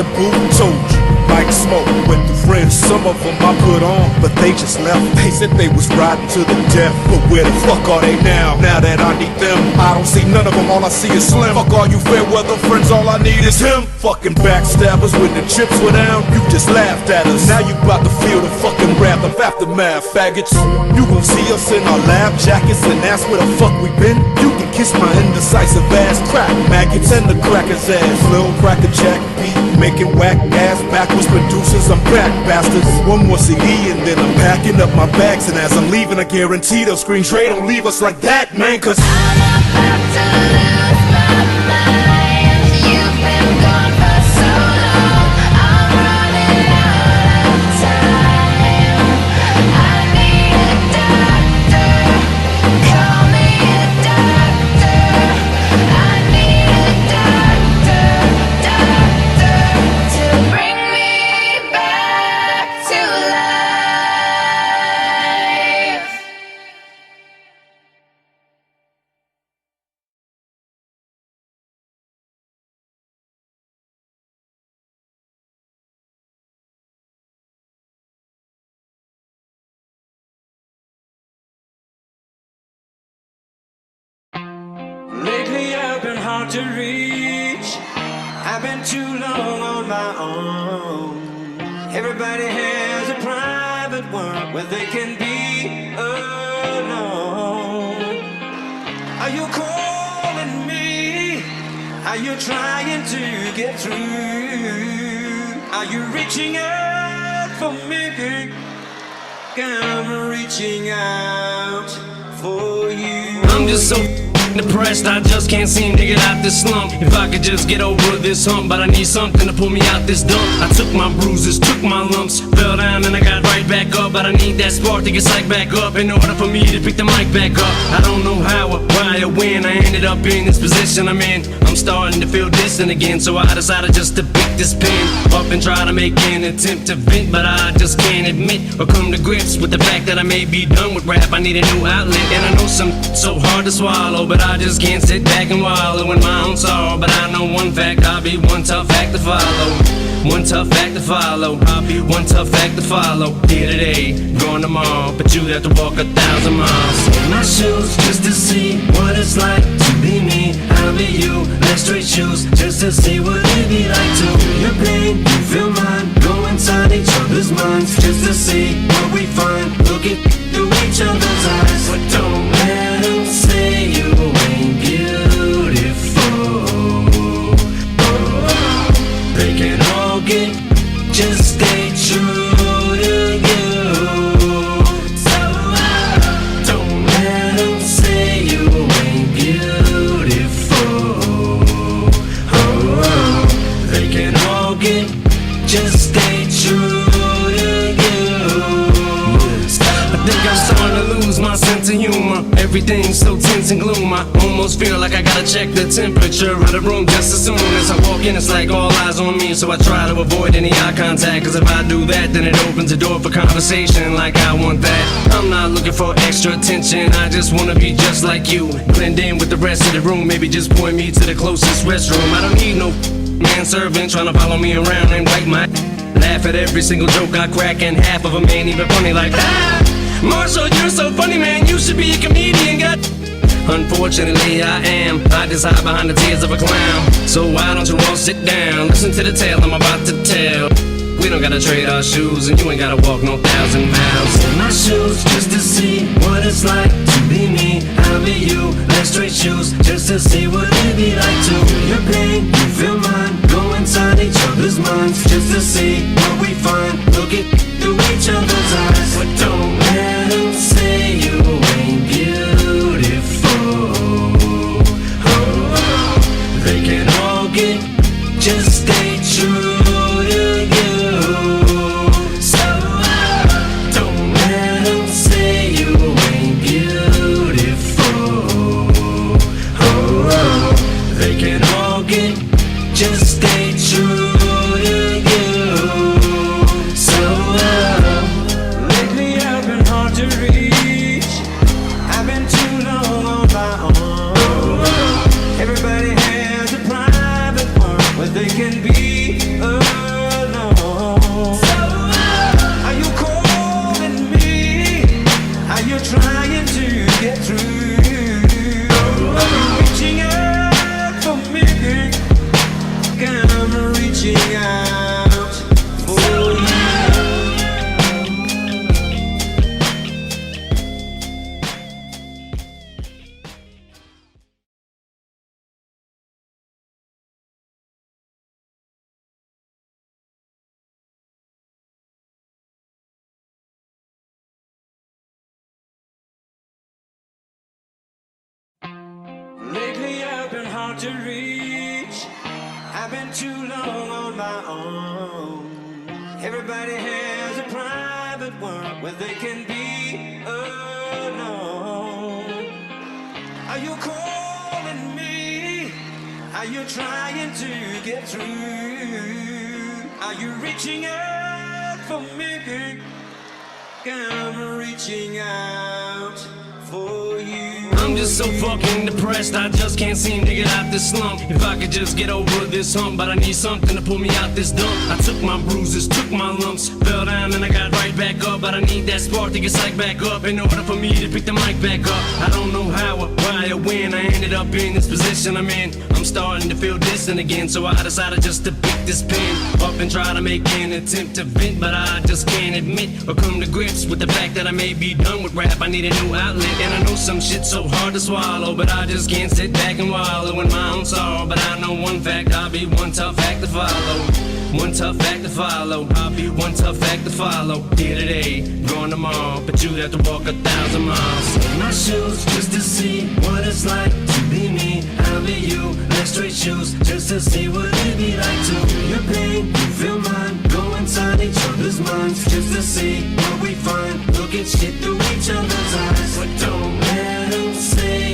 The booth, told you. Like smoke with the friends, some of them I put on, but they just left. They said they was riding to the death, but where the fuck are they now? Now that I need them, I don't see none of them, all I see is slim. Fuck all you fair weather friends, all I need is him. Fucking backstabbers when the chips were down, you just laughed at us. Now you about to feel the fucking wrath of aftermath, faggots. You gon' see us in our lab jackets and ask where the fuck we been. You can kiss my indecisive ass, crack maggots and the cracker's ass. Lil cracker jack beat, making whack ass backwards producers. I'm back, bastards. One more CD and then I'm packing up my bags. And as I'm leaving, I guarantee they'll screen trade. Don't leave us like that, man, cause. You've to reach. I've been too long on my own. Everybody has a private world where they can be alone. Are you calling me? Are you trying to get through? Are you reaching out for me? I'm reaching out for you. I'm just so depressed, I just can't seem to get out this slump. If I could just get over this hump, but I need something to pull me out this dump. I took my bruises, took my lumps, fell down and I got right back up. But I need that spark to get psyched back up in order for me to pick the mic back up. I don't know how or why or when I ended up in this position I'm in. I'm starting to feel distant again, so I decided just to pick this pen up and try to make an attempt to vent, but I just can't admit or come to grips with the fact that I may be done with rap. I need a new outlet, and I know some so hard to swallow, but I just can't sit back and wallow in my own sorrow. But I know one fact, I'll be one tough act to follow. One tough act to follow. I'll be one tough act to follow. Here today, gone tomorrow, but you have to walk a thousand miles. In my shoes, just to see what it's like to be me. I'll be you, like straight shoes, just to see what it'd be like to your pain, you feel mine. Go inside each other's minds, just to see what we find. Looking through each other's eyes, but don't let Everything's so tense and gloom. I almost feel like I gotta check the temperature of the room just as soon as I walk in. It's like all eyes on me, so I try to avoid any eye contact. Cause if I do that, then it opens the door for conversation like I want that. I'm not looking for extra attention, I just wanna be just like you. Blend in with the rest of the room, maybe just point me to the closest restroom. I don't need no man servant trying to follow me around and wipe my laugh at every single joke I crack, and half of them ain't even funny like that. Marshall, you're so funny, man. You should be a comedian. Unfortunately, I am. I just hide behind the tears of a clown. So why don't you all sit down? Listen to the tale I'm about to tell. We don't gotta trade our shoes, and you ain't gotta walk no thousand miles in my shoes just to see what it's like to be me. I'll be you. Let's trade shoes just to see what it'd be like to feel your pain. You feel mine. Go inside each other's minds just to see what we find. Look it through each other's eyes. But don't I've been hard to reach. I've been too long on my own. Everybody has a private world where they can be alone. Are you calling me? Are you trying to get through? Are you reaching out for me? I'm reaching out. I'm just so fucking depressed, I just can't seem to get out this slump. If I could just get over this hump, but I need something to pull me out this dump. I took my bruises, took my lumps, fell down and I got right back up. But I need that spark to get psyched back up in order for me to pick the mic back up. I don't know how or why or when I ended up in this position I'm in. I'm starting to feel distant again, so I decided just to pick this pen up and try to make an attempt to vent, but I just can't admit or come to grips with the fact that I may be done with rap. I need a new outlet, and I know some shit's so hard to swallow, but I just can't sit back and wallow in my own sorrow. But I know one fact, I'll be one tough act to follow. One tough act to follow. I'll be one tough act to follow. Here today, gone tomorrow, but you'd have to walk a thousand miles in my shoes just to see what it's like to be me. I'll you. Let's trade shoes just to see what it'd be like to feel your pain. Feel mine. Go inside each other's minds just to see what we find. Look at shit through each other's eyes, but don't let 'em say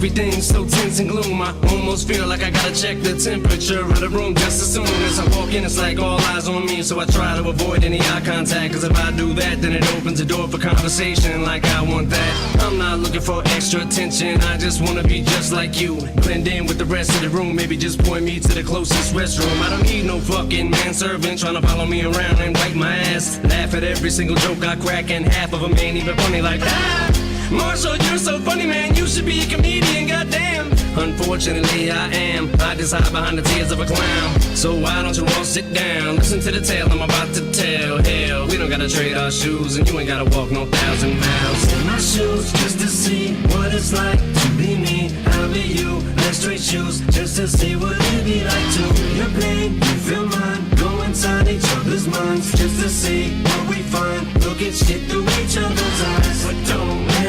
Everything's so tense and gloom. I almost feel like I gotta check the temperature of the room just as soon as I walk in. It's like all eyes on me, so I try to avoid any eye contact. Cause if I do that, then it opens the door for conversation like I want that. I'm not looking for extra attention, I just wanna be just like you. Blend in with the rest of the room, maybe just point me to the closest restroom. I don't need no fucking manservant trying to follow me around and wipe my ass. Laugh at every single joke I crack, and half of them ain't even funny like that. Marshall, you're so funny, man. You should be a comedian, goddamn. Unfortunately, I am. I just hide behind the tears of a clown. So why don't you all sit down? Listen to the tale I'm about to tell. Hell, we don't gotta trade our shoes, and you ain't gotta walk no thousand miles. In my shoes, just to see what it's like to be me. I'll be you. Let's straight shoes, just to see what it be like to. Your pain, you feel mine. Go inside each other's minds, just to see what we find. Look at shit through each other's eyes. But don't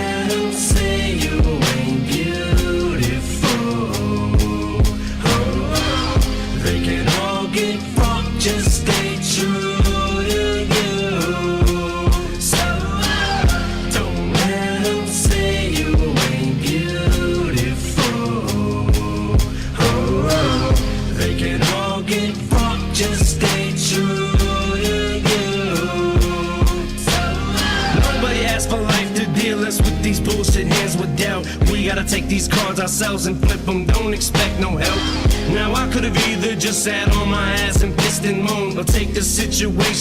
say you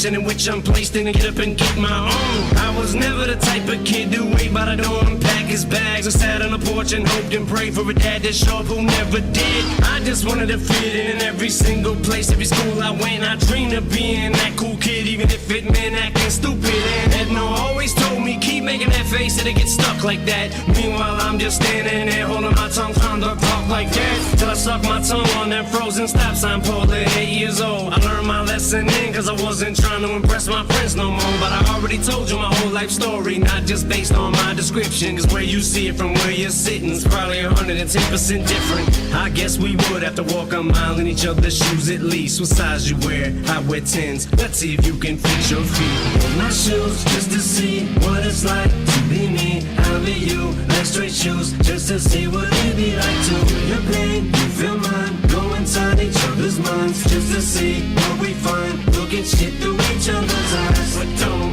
situation in which I'm placed and get up and get my own. I was never the type of kid to wait by the door and pack his bags, or sat on the porch and hoped and prayed for a dad to show up who never did. I just wanted to fit in in every single place, every school I went. I dreamed of being that cool kid, even if it meant acting stupid. And Edna always told me, keep making that face, it'll get stuck like that. Meanwhile, I'm just standing there holding my tongue, trying to talk like that. Till I suck my tongue on that frozen stop sign pole at eight years old. I learned my lesson in, cause I wasn't trying to impress my friends no more. But I already told you my whole life story, not just based on my description. Cause where you see it from where you're sitting is probably 110% different. I guess we would have to walk a mile in each other's shoes at least. What size you wear? I wear 10s. Let's see if you can fit your feet my shoes just to see what it's like to be me. I'll be you. Let's straight shoes just to see what it be like to your pain. You feel mine. Go inside each other's minds just to see what we find. Look at shit through each other's eyes. But don't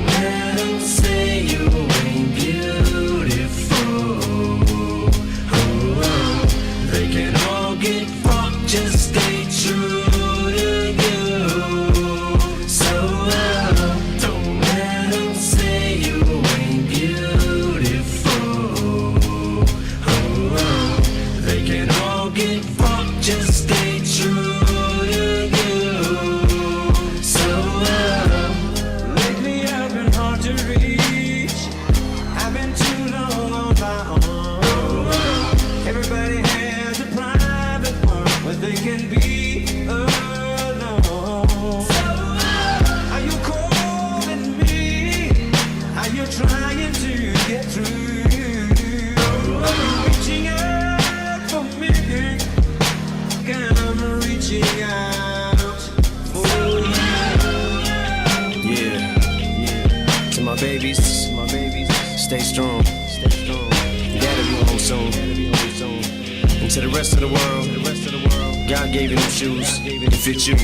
to the rest of the world, God gave you them shoes to fit you,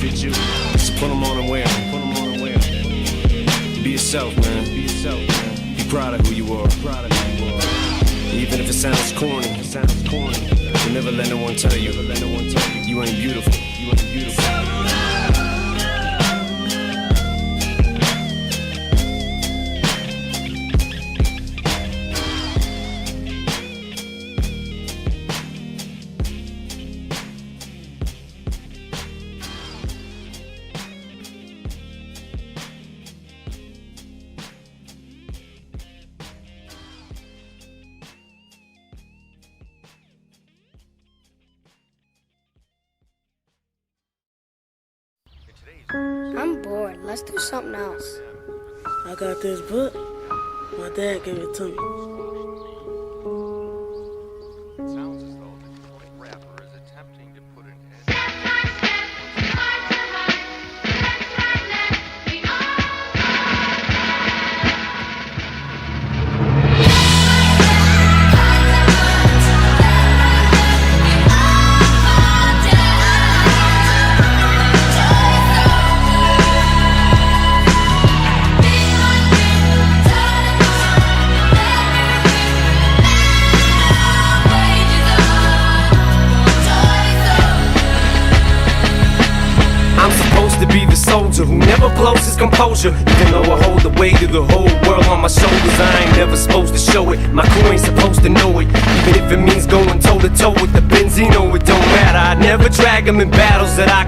fit you. So put them on and wear 'em. Put 'em on and wear 'em. Be yourself, man. Be yourself, man. Be proud of who you are. Even if it sounds corny, it sounds corny. You never let no one tell you, never let no one tell you, you ain't beautiful. You ain't beautiful.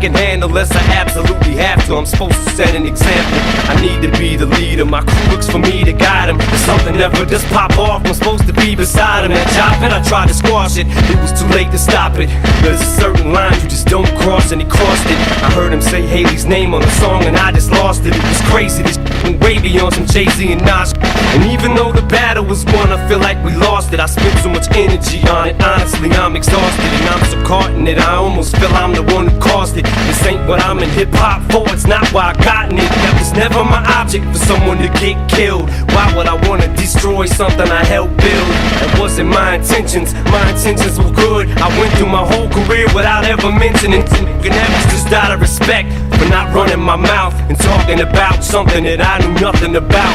Can handle unless I absolutely have to. I'm supposed to set an example. I need to be the leader. My crew looks for me to guide him. If something ever just pop off, I'm supposed to be beside him. That chop it, I tried to squash it. It was too late to stop it. There's a certain line you just don't cross, and he crossed it. I heard him say Hailie's name on the song, and I just lost it. It was crazy. This went way beyond some Jay Z and Nas. And even though the battle was won, I feel like we lost it. I spent so much energy on it. Honestly, I'm exhausted, and I'm so caught in it. I almost feel I'm the one who caused it. This ain't what I'm in hip hop for. It's not why I gotten it. That was never my object for someone to get killed. Why would I wanna destroy something I helped build? That wasn't my intentions. My intentions were good. I went through my whole career without ever mentioning. And that was just out of respect for not running my mouth and talking about something that I knew nothing about.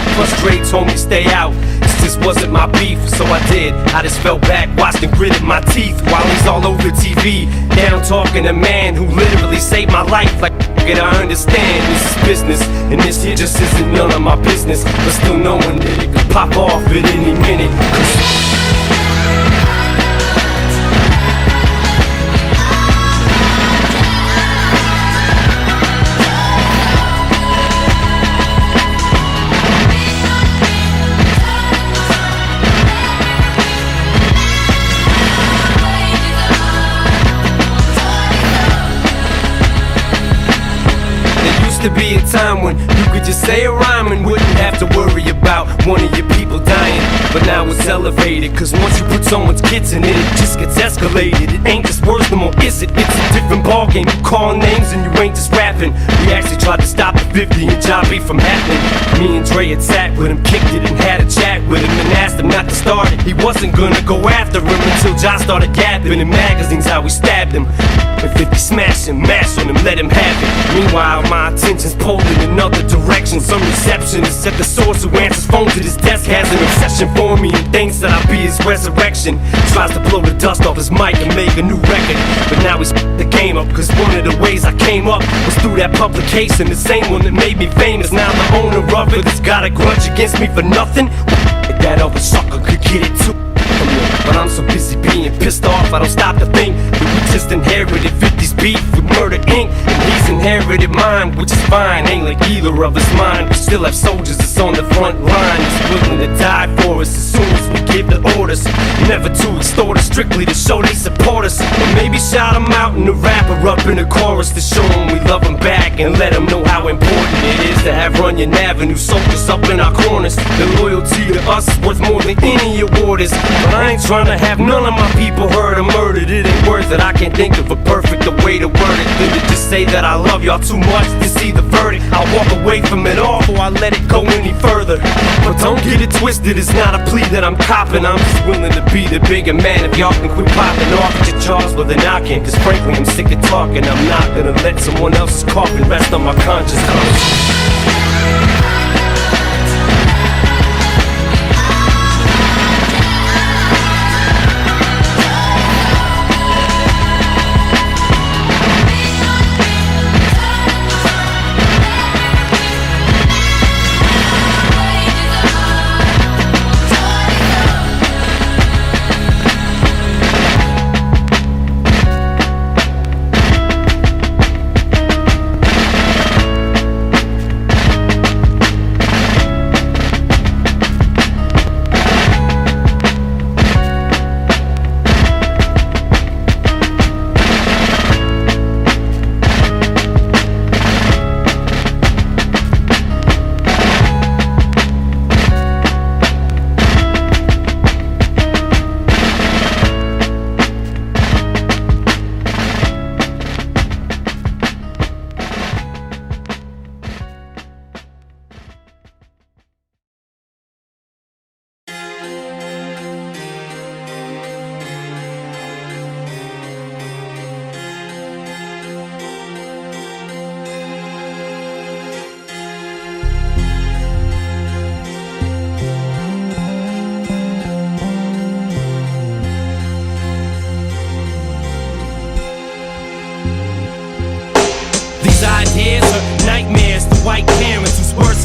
Told me stay out. This just wasn't my beef, so I did. I just fell back, watched and gritted my teeth while he's all over TV. Down talking to a man who literally saved my life. Like, it, I understand this is business, and this here just isn't none of my business. But still knowing that it could pop off at any minute. Used to be a time when you could just say a rhyme and wouldn't have to worry about one of your people dying. But now it's elevated, cause once you put someone's kids in it, it just gets escalated. It ain't just words no more, is it? It's a different ballgame. You call names and you ain't just rapping. We actually tried to stop the 50 and Jobby from happening. Me and Dre had sat with him, kicked it, and had a chat with him, and asked him not to start it. He wasn't gonna go after him until Josh started gapping in magazines how we stabbed him. And 50 smash him, mash on him, let him have it. Meanwhile, my attention's pulled in another direction. Some receptionist at the source who answers phones at his desk has an obsession for me and thinks that I'll be his resurrection. Tries to blow the dust off his mic and make a new record. But now he's the game up, cause one of the ways I came up was through that publication. The same one that made me famous. Now the owner of it has got a grudge against me for nothing. If that other sucker could get it too. But I'm so busy being pissed off, I don't stop to think that we just inherited 50's beef with Murder Inc. And he's inherited mine, which is fine. Ain't like either of us mine. We still have soldiers that's on the front line, that's willing to die for us as soon as we give the orders. Never to extort us, strictly to show they support us. Or maybe shout them out in the rapper up in the chorus to show them we love them back and let them know how important it is to have Runyon Avenue soldiers up in our corners. The loyalty to us is worth more than any award is. But I ain't trying to have none of my people hurt or murdered. It ain't worth it. I can't think of a perfect way to word it than to just say that I love y'all too much to see the verdict. I'll walk away from it all before I let it go any further. But don't get it twisted. It's not a plea that I'm copping. I'm just willing to be the bigger man if y'all can quit popping off at your jaws with a knocking. Cause frankly, I'm sick of talking. I'm not gonna let someone else's coffin rest on my conscience.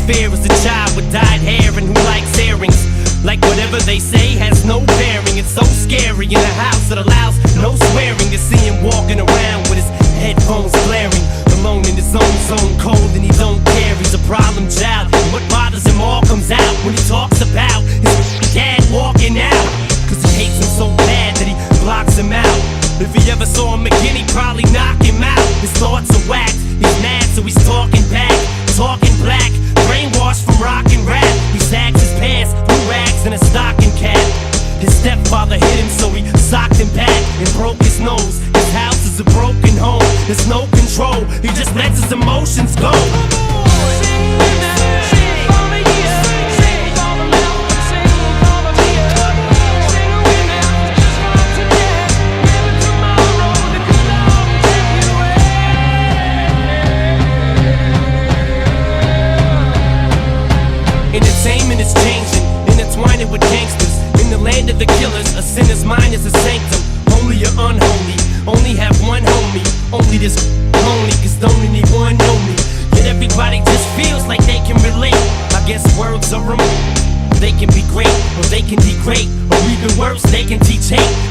fear is a child with dyed hair and who likes earrings. Like whatever they say has no bearing. It's so scary in a house that allows no swearing. To see him walking around with his headphones blaring, alone in his own zone, cold and he don't care. He's a problem child. And what bothers him all comes out when he talks about his dad walking out. Cause he hates him so bad that he blocks him out. If he ever saw him again, he'd probably knock him out. His thoughts are whacked. He's mad, so he's talking back, talking black. Rock and rap. He sags his pants, blue rags, and a stocking cap. His stepfather hit him, so he socked him back and broke his nose. His house is a broken home. There's no control. He just lets his emotions go.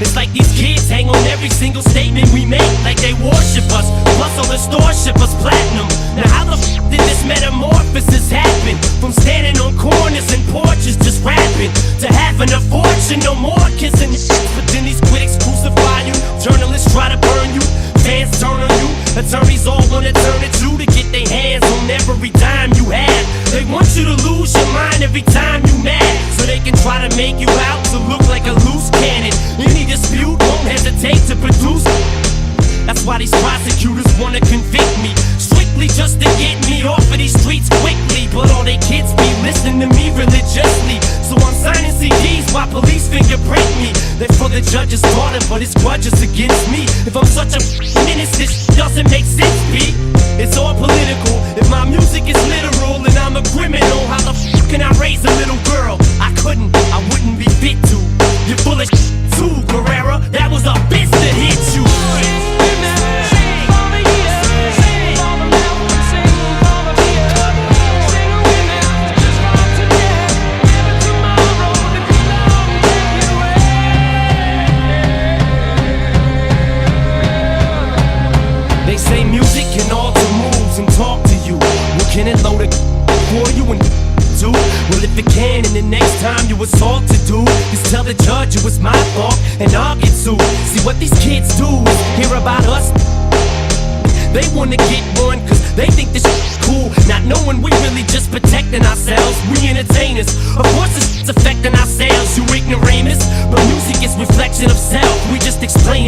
It's like these kids hang on every single statement we make, like they worship us. Plus, all the stores ship us platinum. Now, how the f did this metamorphosis happen? From standing on corners and porches just rapping to having a fortune, no more kissing. Why these prosecutors wanna convict me. Strictly just to get me off of these streets quickly. But all they kids be listening to me religiously. So I'm signing CDs while police fingerprint me. They for the judge's daughter, but his grudge is against me. If I'm such a menace, this doesn't make sense, B. It's all political. If my music is literal and I'm a criminal, how the f can I raise a little girl? I couldn't, I wouldn't be fit to. You're full of too, Guerrera. That was a bitch these kids do is hear about us. They wanna get one cause they think this is cool. Not knowing we really just protecting ourselves. We entertainers. Of course it's affecting ourselves, you ignoramus. But music is reflection of self. We just explain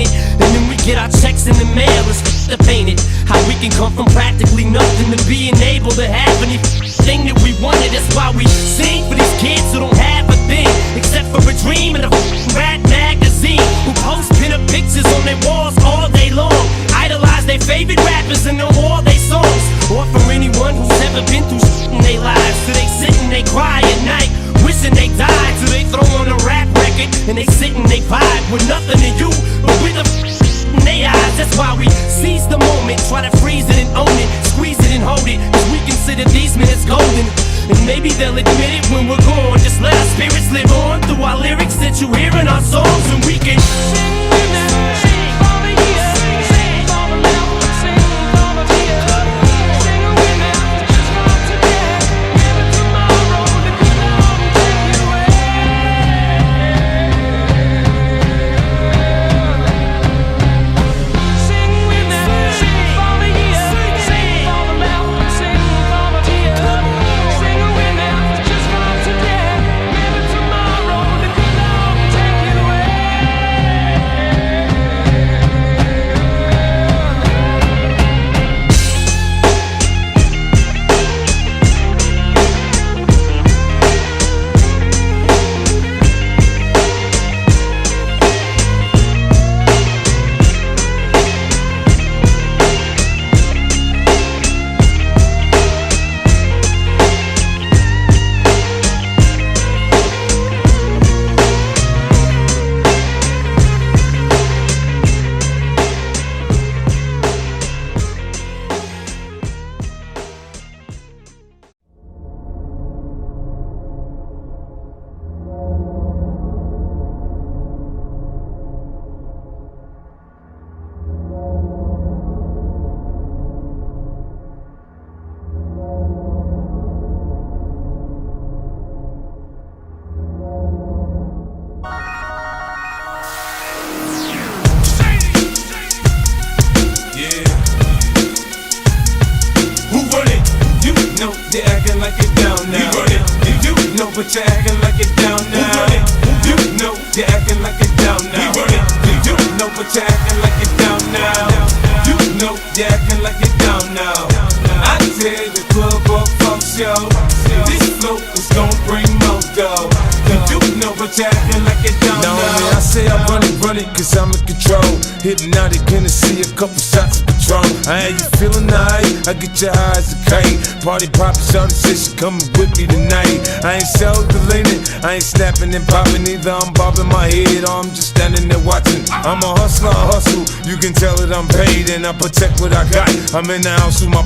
I'm in the house with my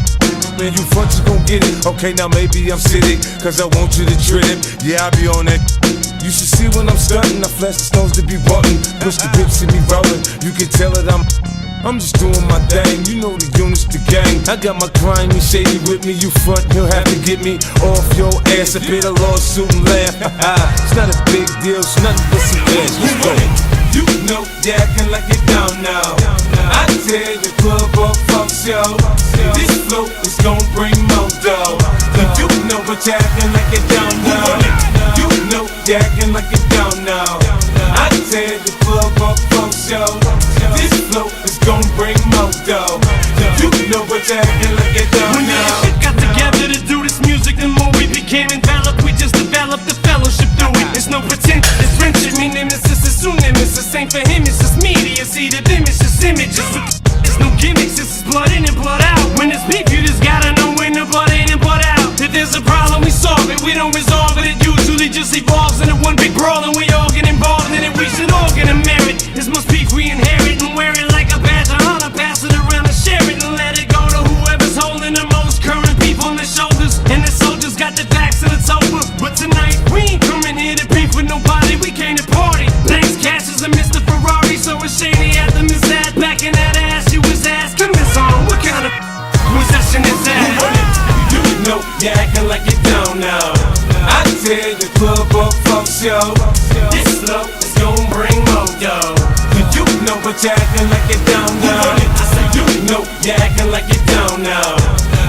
man, you front, you gon' get it. Okay, now maybe I'm sitting, cause I want you to trip. Yeah, I be on that. You should see when I'm stunting. I flash the stones to be button. Push the pips in me rolling. You can tell that I'm. I'm just doing my thing, you know the units, the gang. I got my crime and shady with me. You front, he'll have to get me off your ass. I bit a lawsuit and laugh. it's not a big deal, it's nothing but some cash. Let's go. You know you're acting like you're down now. I tell the club up, fuck show. This flow is gon' bring more dough. You know but you're acting like you're down now. You know you're acting like you're down now. I tell the club up, fuck show. This flow is gon' bring more dough. You know but you're acting like down When don't resolve it, it usually just evolves into one big brawl, and we all get involved in it. We should all get a merit. This must beef we inherit and wear it like a badge of honor. Pass it around and share it and let it go to whoever's holding the most current people on their shoulders. And the soldiers got their backs and it's over. But tonight we ain't coming here to beef with nobody. We came to party. Thanks, Cashis a Mr. Ferrari, so it's shady at the that back in that ass. You was asking Miss on what kind of possession is that? You know you're acting like you're down now. Club up, fuck show. This flow is gon' bring more dough. You know but you're acting like you're down now. I say you know you're acting like you're down now.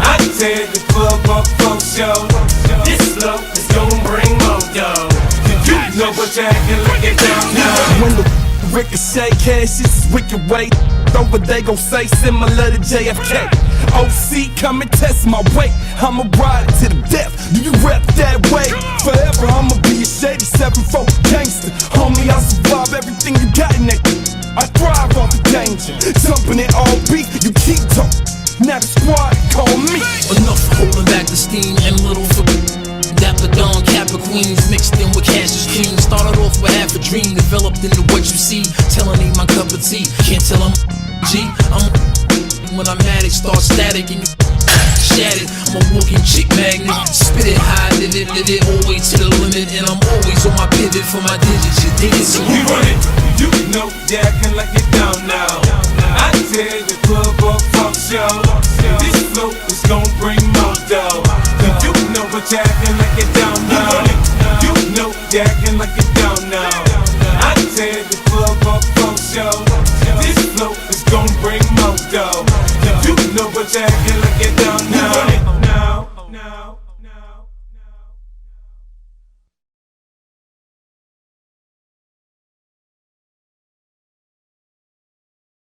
I tell the club up, fuck show. This flow is gon' bring more dough. You know but you're acting like you're down now. Ricochet cash is wicked way what they gon' say similar to JFK. OC come and test my weight. I'ma ride it to the death. Do you rep that way? Forever I'ma be a shady 7-4 gangster. Homie, I survive everything you got in that. I thrive off the danger. Jumping in all beat, you keep talking. Now the squad call me. Enough holding back the steam and little for Dapper Dawn, Kappa Queens mixed in with Cassius cream. Started off with half a dream, developed into what you see. Telling ain't my cup of tea. Can't tell I'm G. I'm when I'm at it, start static and shattered. I'm a walking chick magnet. Spit it high, live it, live it, always to the limit. And I'm always on my pivot for my digits. You dig it? So We run it. You know you're acting like you're down now. I tell the club up, fuck show. This flow is gon' bring more dough. You know but you're acting like you're down now. You know you're acting like Look jack happening, look at down now.